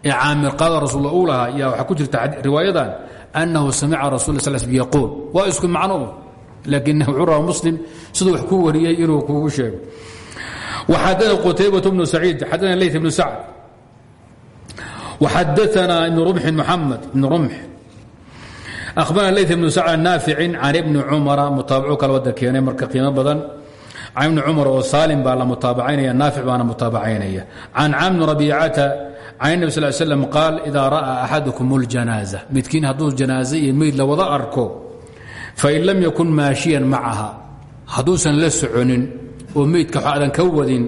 Ee caamir qaada rasuulla u lahaa yaa waxaa ku jirta riwaayadan annahu samica rasul sl sl yaquul. Waa isku macno. Laakiin wuxuu rabaa muslim siduu wax ku wariyey inuu kugu sheego waxadana qutaybat bnu saciid xadana leyt bnu sacd. Waxadaanaa ibnu rumxin muxamed ibnu rumx akhbarana leyt bnu sacd naaficin can ibni cumara mutaabaco kale wadda keenay marka qiimo badan can ibni cumar oo saalim baa la mutaabacaynaya naafic baana mutaabacaynaya can camni rabiicata can nebi sal slam qaal idaa ra'aa axadukum اljanaaza midkiin hadduu janaaze iyo meyd la wada arko fain lam yakun maashiyan macaha hadduusan la soconin oo meydka aadan ka wadin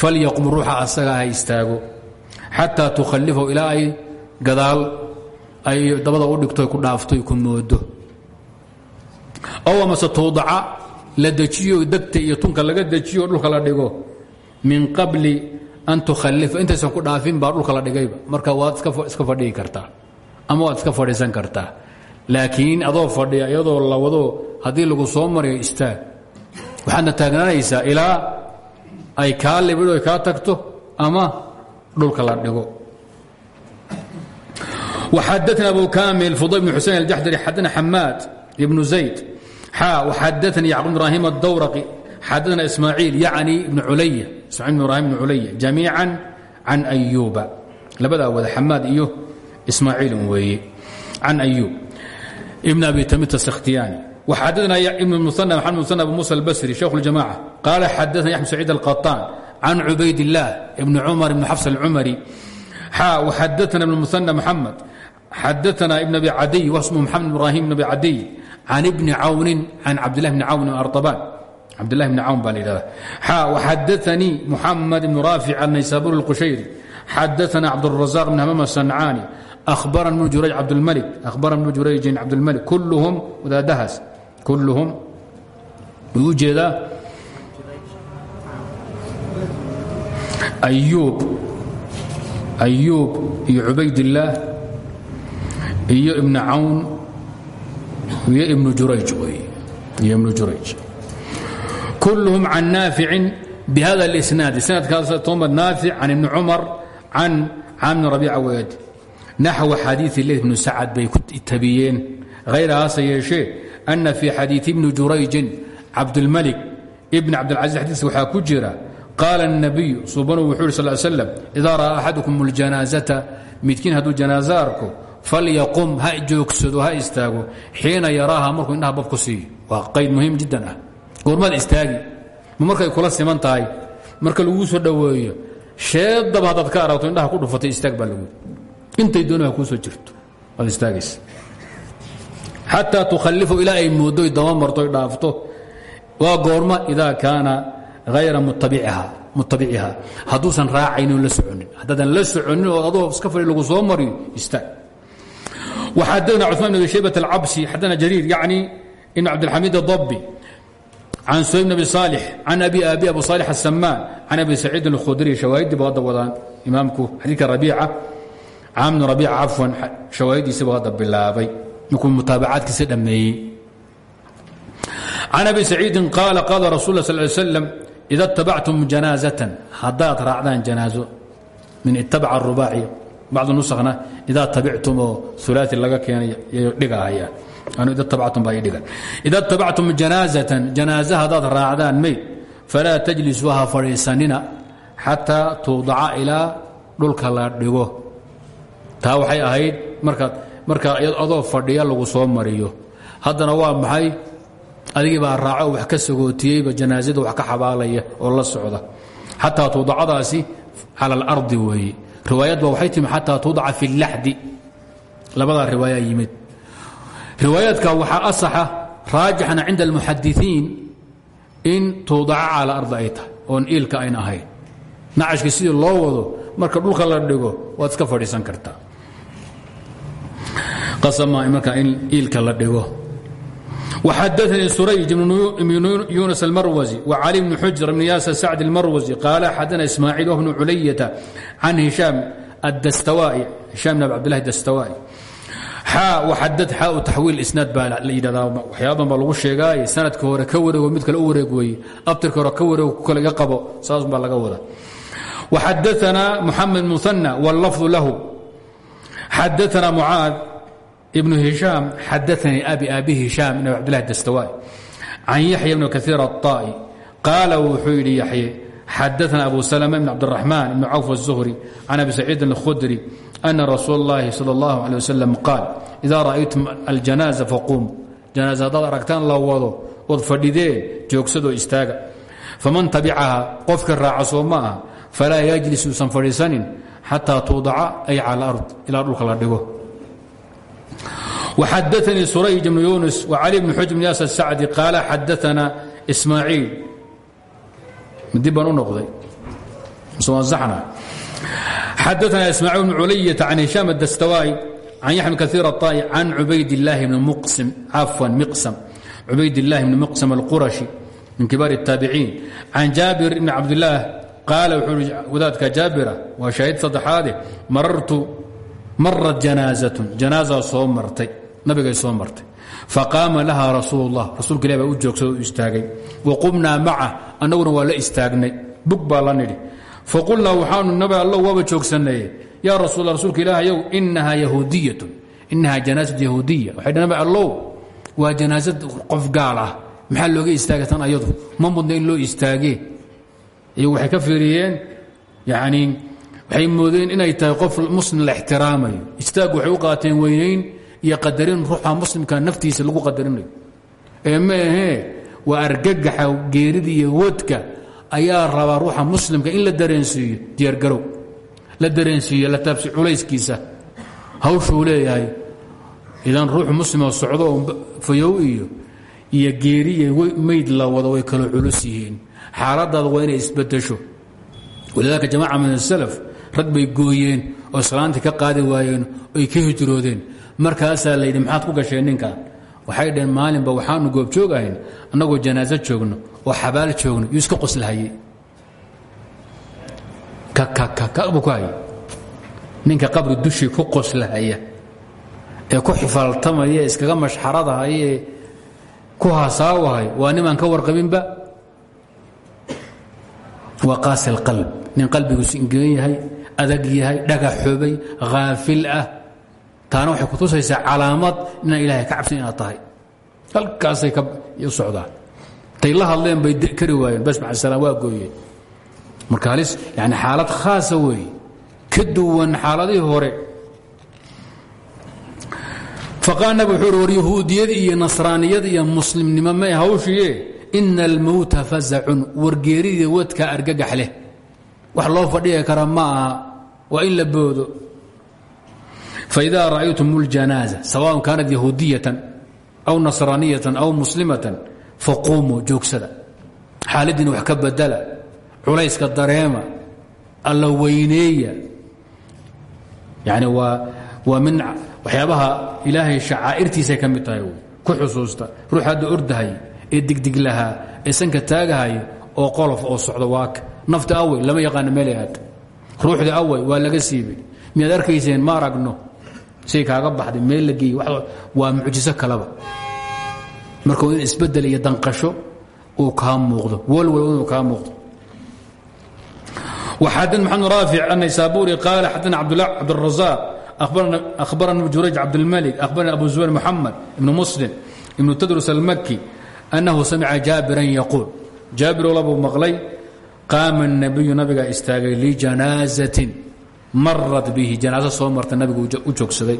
falyaqum ruuxa asaga ha istaago xataa tukhallifahu ilaa ay gadaal ay dabada u dhigto ku dhaafto ku moodo. Ow amase tuudaca la dejiyo degta iyo tunka laga dejiyo dhulka la dhigo. Min qabli an tukhalifa intaysan ku dhaafin baa dhulka la dhigayba marka waad iska fadhigi kartaa ama waad iska fadhiisan kartaa laakiin adoo fadhiya iyadoo lawado haddii lagu soo mariyo istaag waxaadna taagnaanaysaa ilaa ay kaa libidho ay kaa tagto ama dhulka la dhigo. Waxadana abu kamil fuday bn xusein aljaxdari xadana xamaad ibnu zayd xadaanii yacqub ibraahim adawraqi xadaana ismaaciil yacni ibn culaya ismaiil bn ibraahim ibn culaya jamiican can ayuuba labadaa wada xamaad iyo ismaaciil weeye. Can ayuub ibn abi tamit asakhtiyaani waxadaana ibn muana maxamed musan abu muusa albasri sheikhu اljamaca qaala xadaana yaxmed saciid alqaطaan can cubaydillaah ibni cumar ibn xafs alcumari. Xa waxadaana ibn musana maxamed xadaana ibn abi cadiy wasmu maxamed ibraahim ibn abi cadiy can bni cawnin can cabdlah bni cawn arbaan cabdlah bni cawn baa layidhahda xadaanii muxamed bnu raafic alnaysaburi اlqushayri xadaana cabdurazaq bn hamam asancaani ahbarana bnu jurayj cabdlmalik ahbarana bnu jurayjin cabdlmalik kulluhum wadaadahaas kulluhum wuu u jeedaa ayuub ayuub iyo cubaydillaah iyo ibni cawn iyo ibnu jurayj wey iyo ibnu jurayj kulluhum can naaficin bihada اlisnaad isnaadkaas tomad naafic can ibni cumar can caamni rabiica weed naxwa xadiiثi leyd bnu sacad bay ku tabiyeen hayrahaase yeeshee أن في xadيiث بن jurayجi cabdالmلك بن cabdالcaزيز xadiiska waxaa ku jira qaal النabiy subanu wuxuu yhi sl sلم إida ra'aa أxadكم الجanاaزaةa midkiin hadduu janaaزe arko falyaqum ha joogsado ha istaago xiina yaraaha markuu indhaha bab ku siiyo waa qayd muhiim jiddan ah goormaad istaagi ma markay kula siman tahay marka laguu soo dhoweeyo sheedaba haddaad ka aragto indhaha ku dhufatay istaag baa lagu intay dooni ha kuu soo jirto waad istaagaysa xataa tukhalifu ilaa ay moodoy daba martoy dhaafto waa goorma idaa kaana hayra mutabiciha hadduusan raacaynin la soconin haddaadan la soconin oo adoo iska fadhi lagu soo mariyo istaag وxadثna cثman بن abi shaybة الcabsi xadna jariir yعni ibn cabdالxamid الضbi can suhayb بn abi صاlح can abi abi abu صاlح الsamaan can abi saciid الkhudri shawaahidii ba hadda wadaan imaamku xadiidka rabiica caam bn rabiica cafwan shawaahidiisiba hadda bilaabay ninkuu mutaabacaadkiisa dhammeeyey can abi saciidin qaala qaala rasul sl ly slam ida اtabactum janaazatan haddaad raacdaan janaazo min itabaca arubaaci bacdu nuskhna idaa tabictum oo ulaai laga keenay dhigahayaan ida tabactum janaazatan janaaza haddaad raacdaan meyd falaa tajlisuu ha fadhiisanina xataa tuudaca ilaa dhulka la dhigo taa waxay ahayd markaad marka adoo fadhiya lagu soo mariyo haddana waa maxay adigii baa raaco wax ka sagootiyeyba janaasada wax ka xabaalaya oo la socda xataa tuudacadaasi cala alardi weeye riwaayadba waxay timi xataa tuudaca fi اllaxdi labadaa riwaaya yimid. Riwaayaadka waxaa asaxa raajixana cinda almuxadiثiin in tuudaca cala ardi ay tahay oon iilka ayn ahayn. Nacashka sidii loo wado marka dhulka la dhigo waad iska fadhiisan kartaa. Qasama marka in iilka la dhigo وxadثnي سرyج بن يuنس المروزي وعلي بن حجر بن yاس سعد المروزي قال xadna إسماعيل وبن عuلية عن هiشام الdstوائي هiشام بن عبد الله الdstوائي xadad xaa taxwiil isnaad baa la yidhahdaa waxyaaban baa lagu sheegaaye sanadka hore ka wareego mid kale u wareeg weeye abtirka hore ka wareego ku kale iga qabo saas baa laga wada وxadaثna محamed مثنى واللفظ lahu xadaثna معاad بن هiشام xadaثnii abi abi هiشام بن عبد الله الdstوائي عن يحيى بن كثير الطائي قاal wuxuu yidhi yaحye xadaثna أbu سلمة بن عبدالرحمن بن cوف الزهري عن أبي سعيid الخdري أن رsuuل اللahi صلى الله عليه وسلم قاal إذا رأيتم الجناaزة فقuموا جناaزة haddaad aragtaan la wado ood fadhideen joogsadoo istaaga faman taبcaha qofka raaca soo ma ah falaa yجlis uusan fadhiisanin xatىa tuudaca ay calى الأرض ilaa dhulka la dhigo وxadaثnii سurayج بن يuنس وعلي بن xuج بن yaas السacدي قاal xadaثna إسmاعيiل dib baan u noqday xadaثna إسmاعيل بن cuلية عن هiشام الdstواي عن يحيى بن كثير الطائي عن عubayd اللahi بن مqسم cafوا مqسم عubayd اللahi بن مqسم الqرشي min kibaar التاaبعيin عن jaaبir بن cabdاللaه qaal wuxuu i wadaadka jaabira waa shaahid saddexaade marartu marat janaaزaة janaaزaa soo martay nabigay soo martay. Faqaama laha rasuul baa u joogsada u istaagay. Waqumnaa maca annaguna waa la istaagnay. Bug la nidhi. Faqulnaa waxaanu nabi alla waaba joogsanaye yaa rasuul rasuulka ilaahayow inahaa yahuudiyatun. Inahaa janaasat yahuudiya waxay dh nabi allow waa janaasad qof gaal ah. Maxaa looga istaagay ayadu? Ma mudna loo istaagee iyagu waxay ka fiiriyeen. Yanii waxay moodeen inay tahay qof muslim la ixtiraamayo. Istaaggu waxay u qaateen weynayn iyo qadarin ruuxa muslimka naftiisa lagu qadarinayo ee ma ahee waa argagaxa geerida iyo wadka ayaa rabaa ruuxa muslimka in la dareensiiyo diyaargarow la dareensiiyo la taabsi culayskiisa. Hawshuu leeyahay idan ruux muslimoo socdo oo fayow iyo iyo geeriya mayd la wado way kala culus yihiin. Xaaladaada waa inay isbedesho. Walidaalika jamaca min asalaf rag bay gooyeen oo islaantii ka qaadi waayeen oy ka hijroodeen markaasaa layidhi maxaad ku gasheen ninkan waxay dhaheen maalinba waxaanu goobjoogahayn annagoo janaaso joogno oo xabaal joogno yuu iska qoslahayey kakakakabuu ku hayay. Ninka qabri dushii ku qoslahaya ee ku xifaaltamaya iskaga mashxaradahaya ee ku hasaawahay waa nimaan ka warqabinba? Waa qaasi alqalb nin qalbigiisu ingegan yahay adag yahay dhagaxoobay haafil ah taana waxay kutusaysaa calaamad inaan ilaahay ka cabsan tahay. Halkaasay u socdaan. Tay la hadleen bay kari waayeen bas macasalaan waa gooyeen. Marka halis yani xaalad khaasa weeye. Ka duwan xaaladihii hore. Faqaal nabig wuxuu uhi war yahuudiyad iyo nasraaniyad iyo muslimnimo may hawshiye ina almowta fasacun wargeeridii wadkaa argagax leh. Wax loo fadhiga kara ma aha. In la boodo faida ra'aytum اljanaaza sawaء kaanat yahuudiyatan aw nasraaniyatan aw muslimatan faquumuu joogsada xaaladiina wax ka badala culayska dareema alla weyneeya yani waa waa min waxyaabaha ilaahay shacaa'irtiisay ka mid tahay ku xusuusta ruux hadda ordahay ee digdig lahaa ee sanka taagahay oo qolof oo socda waaka nafta awey lama yaqaano meelay aad ruuxda awey waa laga siibay miyaad arkayseen ma aragno say kaaga baxday meel la geeyey waa mucjiso kaleba marka in isbedel iyo danqasho uu kaa muuqdo walwal inuu kaa muuqdo وxadn محمد رافع النysابوري قال xadna cبدالرزاق أخبرنا بن جurayج cبدالملك أخبرنا أبو زبير محمد بن مسلم بن تdرس المكي أنه سمع جابرا يقول jaabir labuu maqlay qaama النabiyu nabigaa istaagay لجanاaزaة marat bihi janaaso soo marta nabigu u joogsaday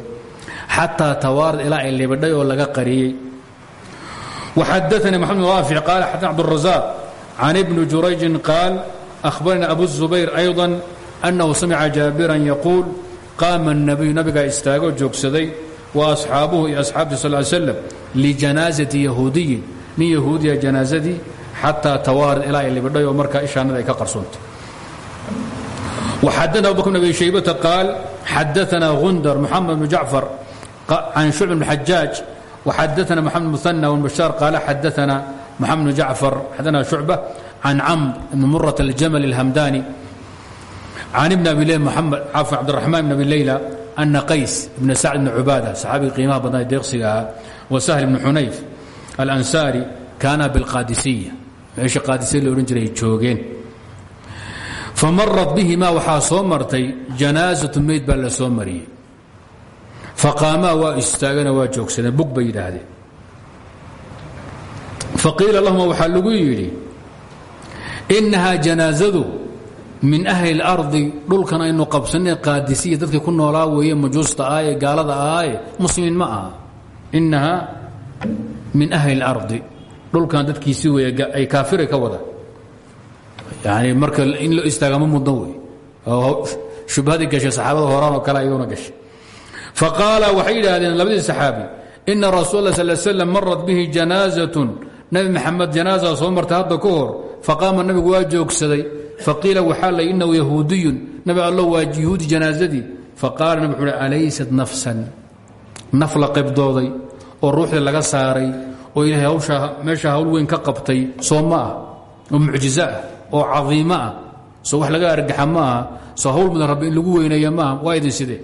xataa tawaarad ilaa ay libidhay oo laga qariyey وxadaثnي محمد بن rافع قال xadثna cبدالرزاق عن بن جurayجi قاal أخبرnي أبو الزبير أيضا أنه سمca جاaبرا يقول قاama النبي nabigaa istaagoo joogsaday وأصxaabuhu iyo أصxaabti sل sلم لجanاaزaةi yahuudiyin nin yahuudiya janaaزadii xatىa tawaarid ilaa ay libidhay oo markaa ishaanada ay ka qarsoontay وxadثna أبو بكر بن أبي شhيبة قاal xadaثna غندر محمد بن جعفر عن شعب بن حجاج وxadaثna محمد مثنى والبشار قال xadaثna محمد بن جعفر xadثna شعبة عن cمر بن مرة الجمل الهمداني عن بن أبي ليلى محمد عفوا عبد الرحمن بن أبي ليلى أن قيس بن سعد بن عبادة صحاabigii qiimaha badnaa deeqsiga ahaa وسهل بن xunayف الأنساري كاna بالqاadisiية meesha qaadisiya la odhan jiray joogeen famarat bihima waxaa soo martay janaasatu meyd baa la soo mariyey. Faqaamaa waa istaagana waa joogsadeen bog bay yidhaahdeen. Faqiila lahuma waxaa lagu yidhi innahaa janaasadu min ahli اlardi dhulkan aynu qabsanay qaadisiya dadkii ku noolaa weeye majuusta ahaye gaalada ahaaye muslimiin ma aha. Innahaa min ahli اlardi dhulkan dadkiisii weeye ay ka wada yani marka in loo istaagama mudno wey shubhadii gashay saxaabada horaan oo kale ayaguna gashay. Faqaala waxay yidhaahdeen labadii saxaabi ina rasuul la sal slam marat bihi janaazatun. Nabi maxamed janaaza soo martay hadda ka hor faqaama joogsaday. Faqiila waxaa inahu yahuudiyun. Nabi allo waa yahuudi janaazadii. Faqaala nabi wuxuu alaysat nafsan? Naf la oo ruuxdii laga saaray oo ilaahay hawshaa meesha hawl weyn ka qabtay soo ma ah oo mucjizo ah oo caiimo ah. Soo wa laga argaxa soo hawl mudan rabi lagu weyneeya maaha waa idin sidee?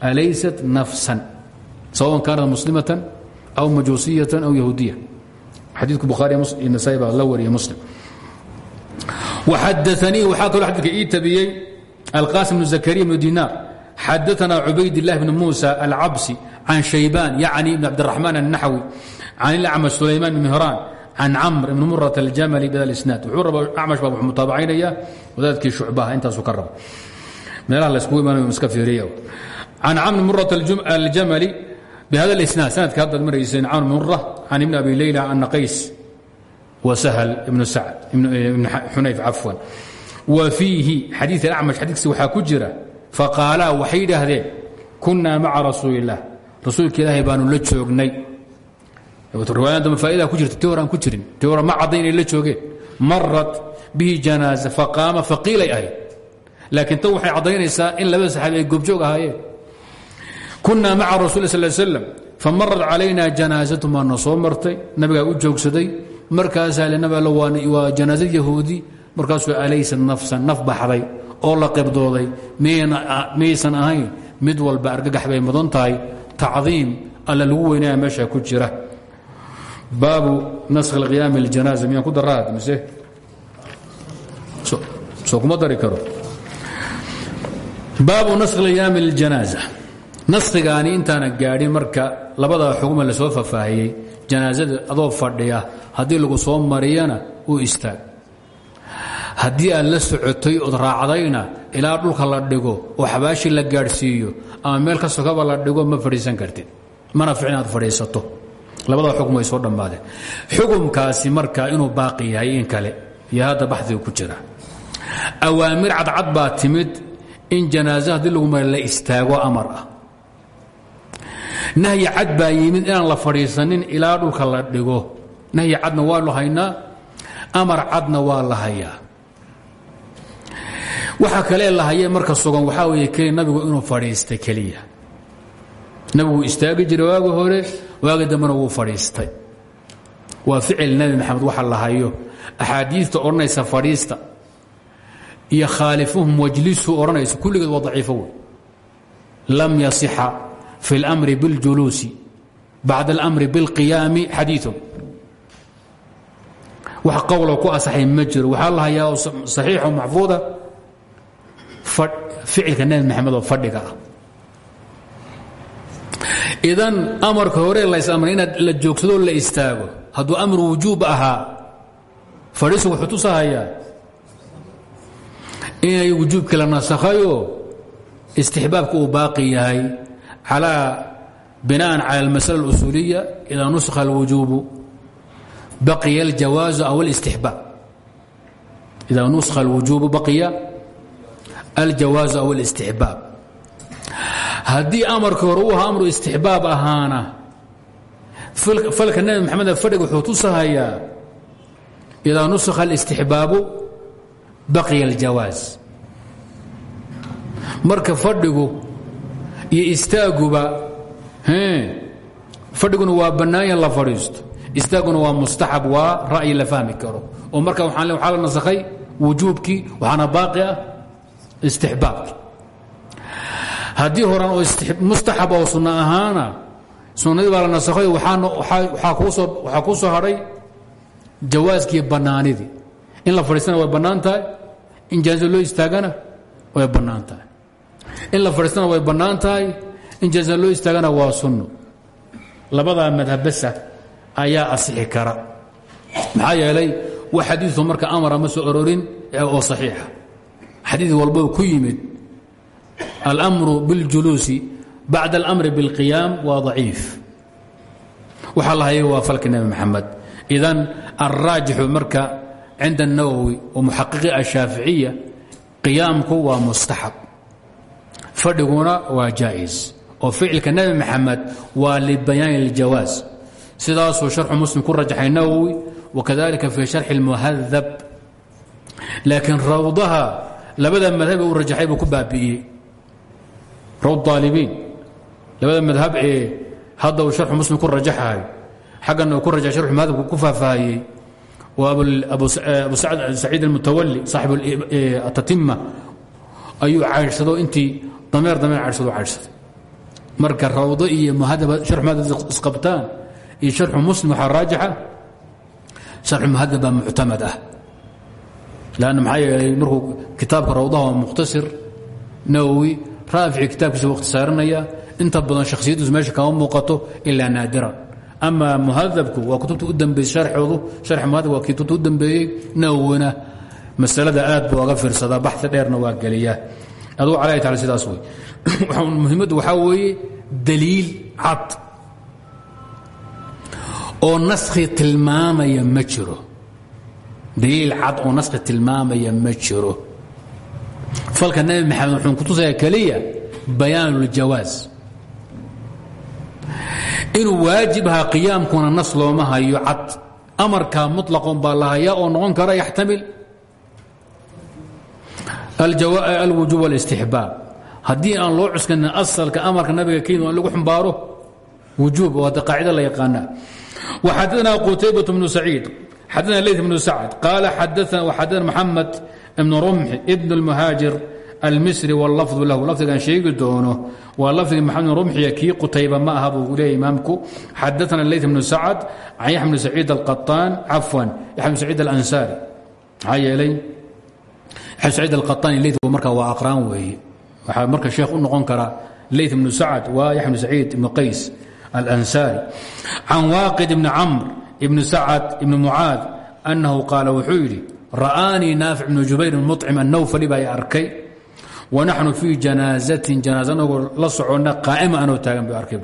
Alaysat nafsan sawan kaanat muslimatan aw majuusiyatan aw yahuudiya xadiiku buhaari iyo nasaai baa la wariya muslim. Xadaanii waxaa kaloo xadika ii tabiyey alqasim bnu zakariya bnu dinaar. Xadaanaa cubaydillahi bni muusa alcabsi can shaybaan yacni bn cabdiraxmaan annaxwi can ilacmash sulayman bn mihraan can camr ibn murat aljamali bda snaad wuxuu raba acmash baa wuxuu mutaabacaynaya wadaadkii shucbaha intaasuu ka raba meelaha layskugu imaanayo iska fiiriya can camr murat aljamali bhada اlisnaad sanadka haddaad marayseen camr mura can ibn abi leyla ana qays wa sahl ibn sacd ibn xunayf cafwan wa fiihi xadiid alacmash xadiidkiisa waxaa ku jira faqaalaa waxay yidhaahdeen kunaa maca rasuuli اllah rasuulka ilaahay baanu la joognay ma cadda inay la joogeen. Marat bihi janaaز faqaama faqiilay ahayd. Laakiin tan waxay caddaynaysaa in labada saxaabi ay goobjoog ahaayeen. Kunaa maca rasul sal slm famarat calayna janaasatu baana soo martay. Nabigaa u joogsaday markaasaa lnabal waa janaasad yahuudi markaasuu alaysad nafsan naf baxday oo la qibdooday miyaysan ahayn mid walba argagax bay mudan tahay. Tacdiim alla lagu weynaaya meesha ku jira baabu naskhi اlqiyaami اljanaaza miyaan ku daraad mise soo kuma dari karo baabu naskhi اlqiyaami اljanaaza naskhigaani intaana gaadhin marka labadaa xugma lasoo fafaahiyey janaazada adoo fadhiya haddii lagu soo mariyana uu istaag haddii aad la socotay ood raacdayna ilaa dhulka la dhigo oo xabaashi la gaadhsiiyo ama meel ka sokaba la dhigo ma fadhiisan kartid mana fic inaad fadhiisato labadaa xukm way soo dhammaadeen. Xukumkaasi marka inuu baaqi yahay in kale iyo hadda baxdiga ku jira. Awaamir cadcad baa timid in janaaza haddii lagu mara la istaago amar ah. Nahyi cad baa yimid inaan la fadhiisanin ilaa dhulka la dhigo. Nahyi cadna waa la haynaa amar cadna waa la hayaa. Waxa kale la hayee marka sugan waxaa weeye keliya nabigu inuu fadhiistay keliya. Nabigu istaagi jiray waagi hore waagi dambena wuu fadhiistay waa ficil nebi maxamed waxa la hayo axaadiista odhanaysa fadhiista iyo khaalifuhum wajlisu odhanaysa kulligeed waa daciifo wey lam yasixa fi اlmri biاljuluusi bacd اlmri biاlqiyaami xadiiun wax qowlo ku asaxay ma jiro waxaa la hayaa saxiixo maxfuuda ficilka nebi maxamed oo fadhiga ah idan amarka hore lasamr inaad la joogsadoo la istaago hadduu amr wujuub ahaa fadhiisu wuxuu tusahayaa inay wujuubkii la nasakhayo istixbaabka uu baaqi yahay calaa binaan cala almasala اlusuuliya idaa nuskha alwujuubu baqiya اljawaazu aw alistixbaab idaa nuskha alwujuubu baqiya aljawaazu aw alistixbaab haddii amarkii hore uu ahaa amru istixbaab ahaana falka nebi maxameda fadhiga wuxuu tusahayaa idaa nuskha alistixbaabu baqiya aljawaas marka fadhigu iyo istaaguba fadhiguna waa bannaanya la fadhiisto. Istaaguna waa mustaxab waa ra'yi la fahmi karo. Oo marka waxaa la nasakhay wujuubkii waxaana baaqi ah istixbaabki haddii horan mustaxab oo sunno ahaana sunnadii baa la nasakhay waxaa kuu soo hadhay jawaaskiiyo bannaanidii. In la fadhiistana way bannaan in jaazo loo istaagana way bannaan in la fadhiistana way bannaan in jaazo loo istaagana waa sunno labadaa madhabasa ayaa asixi kara. Maxaa yeelay wax marka amara ma soo oo saxiixa. Xadiid walbo ku yimid almru biاljuluusi bacda اlamri biاlqiyaam waa daciif waxaa la hayay waa falka nebi maxamed idan alraajixu marka cinda الnawowi wa muxaqiqi ashaaficiya qiyaamku waa mustaxab fadhiguna waa jaa'is oo ficilka nebi maxamed waa libayaan اljawaaz sidaasuu sharxu muslim ku rajaxay nawowi wakadalika fii sharxi اlmuhadab laakiin rawdaha labada madhabe uu rajaxay buu ku baabi'iyey rawd aalibiin labada madhab ee hadda uu sharxu muslim ku rajaxahay xaggana uu ku rajaxay sharxu muhadabku ku faahfaahiyey waa abu saciid almutawali saaxibu atatima ayuu caydhsado intii dameer dameer caydhsado caydhsaday marka rawdo iyo sharxu muhadab isqabtaan iyo sharxu muslim waxaa raajixa sharxu muhadab baa muctamad ah. Lanna maxaa yeelay markuu raafici kitaabkiisa waqti saaranaya inta badan shakhsiyaddiisu meesha kama muuqato ilaa naadiran ama muhadabku waa kutubta u dambeeyey sharxoodu sharx muhadab waa kutubta u dambeeyey nawowina masalada aad buu oga fiirsadaa baxi dheerna waa geliyaa adugu calaa taala sidaas wey muhiimaddu waxaa weeye daliil cad oo naskhi tilmaamaya ma jiro daliil cad oo naskhi tilmaamaya ma jiro falka nebi maxamed wuxuu ku tusaya keliya bayaan اljawaaz inuu waajib ahaa qiyaamkuna nas looma hayo cad amarkaa muطlaqon baa la hayaa oo noqon kara yaxtamil alwujuub واlاstixbaab haddii aan loo cuskanin asalka amarka nabiga kenya in lagu xumbaaro wujuub oo hadda qaacida la yaqaana وxadana qutaybaة بن سacيid xadana layث بن sacd qaala xadana mxamed ibn rumxi ibn اlmuhaajir almisri wاlafظ lahu lafdigan sheegi doono waa lafdigii maxamed bn rumxiya kii qutayba ma aha buu leeya imaamku xadaana layث بن sacd can yaxya bn saciid الqaطaan cafwan yaxya bn saciid اlansaari maxaa yeelay yaxya saciid alqaطaan leyt markaa waa aqraan weeye waxaa marka sheekh u noqon kara layث bn sacd waa yaxya bn saciid ibn qays الأنsاrي can واaqid بn cmr بn sacd بn mucaad أnnahu qaala wuxuu yidhi ra'aanii naafic bnu jubayr bn mucim annawfali baa i arkay. Wa naxnu fii janaazatin janaaza anagoo la soconna qaa'ima anoo taagan buu arkay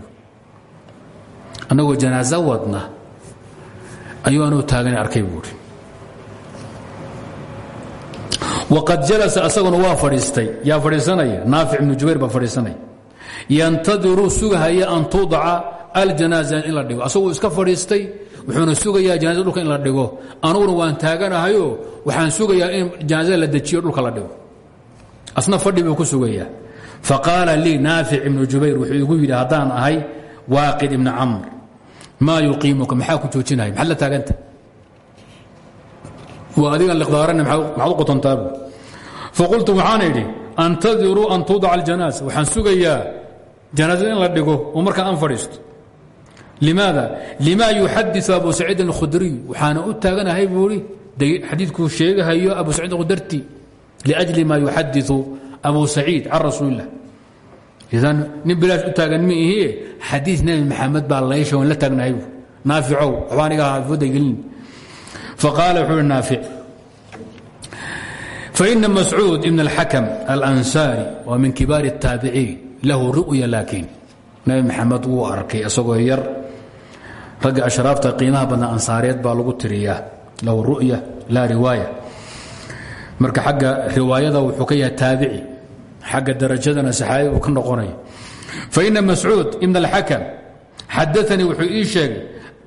annagoo janaaza wadna ayuu anoo taagan arkay buui waqad jalasa asaguna waa fadhiistay. Yaa fadhiisanaya? Naafic bnu jubayr baa fadhiisanaya. Yantadiru sugahaya an tudaca aljanaaza in la dhigo. Asagoo iska fadhiistay wuxuuna sugayaa janaazada dhulka in la dhigo. Anuguna waan taaganahayo waxaan sugayaa in janaazada la dejiyo dhulka la dhigo. Asna fadhi buu ku sugayaa. Faqaala lii naafic ibnu jubayr wuxuu igu yidhi haddaan ahay waaqid ibni camr maa yuqiimuka? Maxaa ku joojinaya maxaad la taaganta? Waa adigan liqdaarana maxaad u qotontaabu faqultu waxaan idhi antadiruu an tudaca aljanaaza waxaan sugayaa janaazada in la dhigo oo aan fadhiisto limaada lima yuxadiu abu saciid alkhudriy waxaana u taaganahay buu i xadiidkuu sheegahayo abu saciid alkhudarti liajli ma yuxadiu abu saciid can rasuulilah idan nin bilaash u taagan ma ihie xadiid nebi maxamed baa laysha waan la taagnahay bu naaficow waxba aniga fooda gelin faqaala wuxuu hi naafic faina mascuud ibn اlxakam alansaari waa min kibaar الtaabiciin lahu ru'ya laakiin nabi maxamed wuu arkay isagoo yar ragga ashraafta qiimaha badnaa ansaareed baa lagu tiriyaa. Lahu ru'ya laa riwaaya. Marka xagga riwaayada wuxuu ka yahay taabici. Xagga darajadana saxaabi uu ka noqonaya. Faina mascuud ibn alxakam xadaanii wuxuu ii sheegay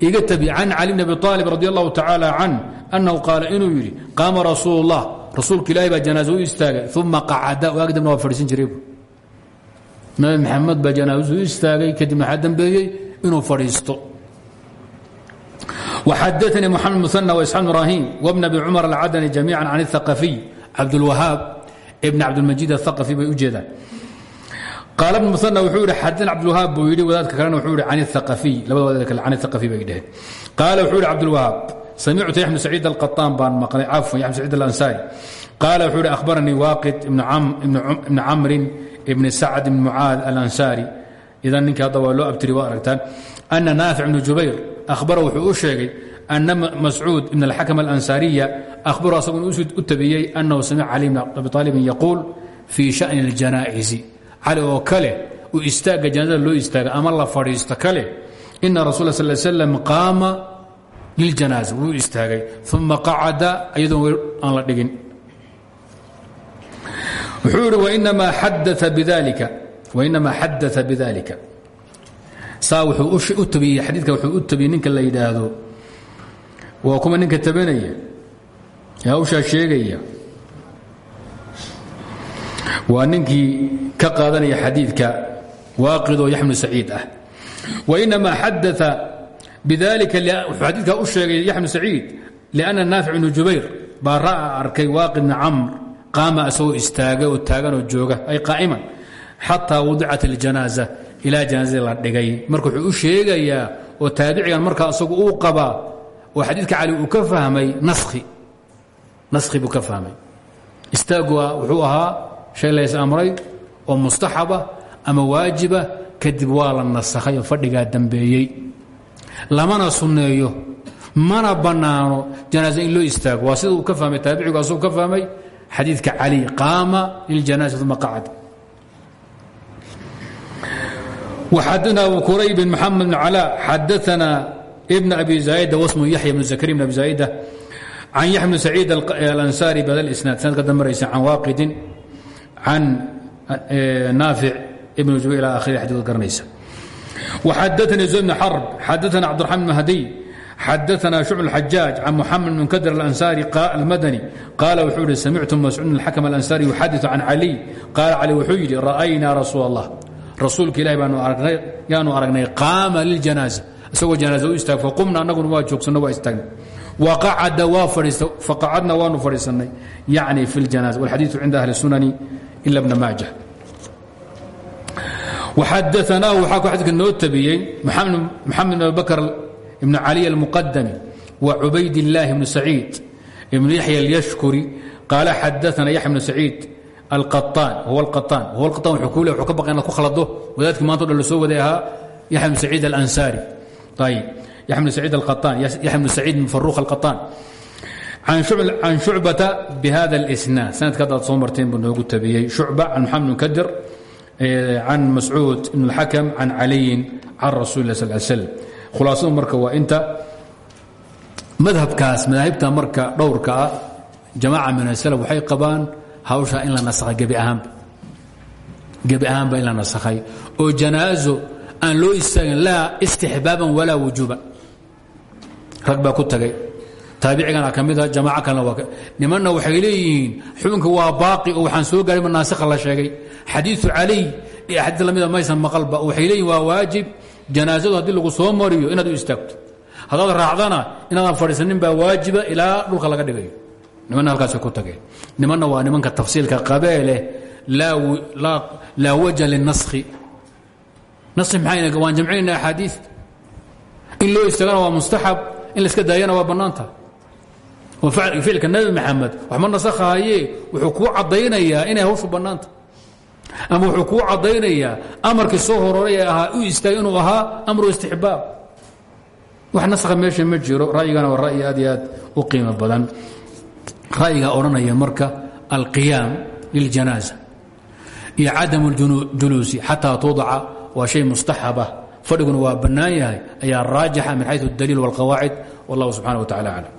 iga tabi can cali bn abi aalib radi allahu tacaala can annahu qaala inuu yidhi qaama rasuul اllah rasuulka ilaahi baa janaaso u istaagay uma qacada. Waagi dambna waa fadhiisan jiray nabi maxamed baa janaaso u istaagay kadibna waxaa dambeeyey? Inuu fadhiisto وxadثnي محamed مثنى وإسحاq إbrahيm وبن أbi cmر الcadني جamيعا عن الثقفي cabdالوahاab بn cabdالmجيد الثقفي bay u jeedaan qaal بن مثنى wuxuu yihi xadثna cabdالوahاab buu yidhi wadaadka kalena wuxuu yihi can الثقفي labada wadaad kale can الثقفي bay dheheen qaala wuxuu yihi cabdالوahاab samictu yaxmed سacيid القطاn baan maqlay cafwan yaxmed سacيid الأنsاrي qaala wuxuu yihi أخbaranii waaqid ibn camri ibn sacd ibn mucaad الأنsاrي idan ninka hadda waa loo abtiri waa aragtaan أna naafic بn jubayr ahbara wuxuu u sheegay ana mascuud ibn alxakm alansaariya ahbaru asaguna u tabiyey annahu samica cali bn abi aalibin yaquul fii shani اljanaa'izi cali oo kale uu istaagga janaazada loo istaaga ama la fadhiisto kale ina rasul sal slam qaama liljanaaza wuu istaagay uma qacada iyadoon aan la dhigin wuxuu yihi wainamaa xadaa bidalika saa wuxuu u tabiyey xadiidka wuxuu u tabiyey ninka la yidhaahdo. Waa kuma ninka tabanaya? Ee hawshaa sheegaya? Waa ninkii ka qaadanaya xadiidka waaqidoo yaxmnu saciid ah. Wainamaa xadaa bidalika wuxuu xadiidkaa u sheegay yaxmnu saciid lianna naafic bnu jubayr baa arkay waaqid bni camr qaama isagoo oo taaganoo jooga ay qaa'iman xataa wadicat اljanaaza ilaa janaazadii la dhigay. Marka u sheegayaa oo taabicigan markaa isagu uu qabaa oo xadiidka cali uu ka fahmay naskhi. Naskhi buu ka fahmay. Istaagu wuxuu ahaa shay lays amray oo mustaxaba ama waajiba kadib waa la nasakhay oo fadhigaa dambeeyey. Mana bannaano janaaze in loo istaago. Waa ka fahmay taabicigu asaguu ka fahmay xadiidka cali qaama liljanaasa uma qacad وxadثna abu kurayb بن mحamed بن cلاء xadثna بن أbi زاaئدة وsm yaحya بن زكريا بن أbi زاaئدة can yaحya بن سacيid الأنsاrي bhada الإsناad sanadka dambaraysa can waaqidin can naafic ibn jubayr ilى akhiri xadiid garanaysa وxadثnي زو بن xرب xadثna cبدالرحمن بن هdي xadثna شhuعب الحجاaج can محamed بن mnkdr الأنsاrي الmadني qaala wuxuu yihi samictu mascuud الxakم الأنsاrي يxadiث can عalي qaala cali wuxuu yidhi ra'ayna rasuul الlah rasuulka ilahi yaanu aragnay qaama liljanaaza isagoo janaaza u istaag faqumna annaguna waa joogsanno waa istaagnay faqacadna waanu fadhiisannay yacni fi ljanaza walxadiidu cinda ahli sunani ila bna maaja waxadaanaahu waxaa ku xadidka noo tabiyey maxamed bn abibakr ibn caliy almuqadami wa cubayd illaahi ibnu saciid ibnu yaxya alyashkuri qaala xadaana yaxya bnu saciid الطان هو الطان هو الطان وxuu le ka baqay inaad ku khalado wadaadkii maanta o dhan la soo waday ahaa yaxya بن سacيid الأنsاrي ayب yaxya بن سacيid الطان yaxya بن سacيid بن فaruq الطان can شhucbata bhada الإsناad sanadka haddaad soo marteen buu noogu tabiyey شhucba can محamed بن kadir can mascuud بن الxakم can caliyin can rasuل الlah صل ل sلم khulaasadu marka waa inta madhabkaas madaahibta marka dhowrka ah jamaaca min السلف waxay qabaan hawshaa in la nasakhay gebi ahaanba gebi ahaanba in la nasakhay. Oo janaazo aan loo istaagin laa istixbaaban walaa wujuuban rag baa ku tagay. Taabicigana ka mida jamaaco kalena waa nimanna waxay leeyihiin xukunka waa baaqi oo waxaan soo gaaray manaasikha la sheegay. Xadiiu caliy iyo axaadiis lamida maysan maqalba waxay leeyihiin waa waajib janaazadu haddii lagu soo mariyo inaad u istaagto. Haddaad raacdana inaadan fadhiisanin baa waajiba ilaa dhulka laga dhigayo nimanna halkaasay ku tageen. Nimanna waa nimanka tafsiilka qabee leh laa waja linaskhi naskhi maxaa waan jamcinayna axaadiis. In loo istaagana waa mustaxab in layska daayana waa bannaanta. Oo ficilka nebi maxamed wax ma nasakhahaye wuxuu kuu caddaynayaa inay hawshu bannaanta. Ama wuxuu kuu caddaynayaa amarkii soo hororay ee ahaa u istaag inuu ahaa amru istixbaab. Wax naskha meesha ma jiro ra'yigana waa ra'yi aad iyo aad u qiimo badan ra'yiga odhanaya marka alqiyaam liljanaaza iyo cadam اljuluusi xataa tudaca waa shay mustaxaba fadhiguna waa bannaan yahay ayaa raajixa min xayu اdaliil wاlqawaacid wallah subxanaه wa tacala aclam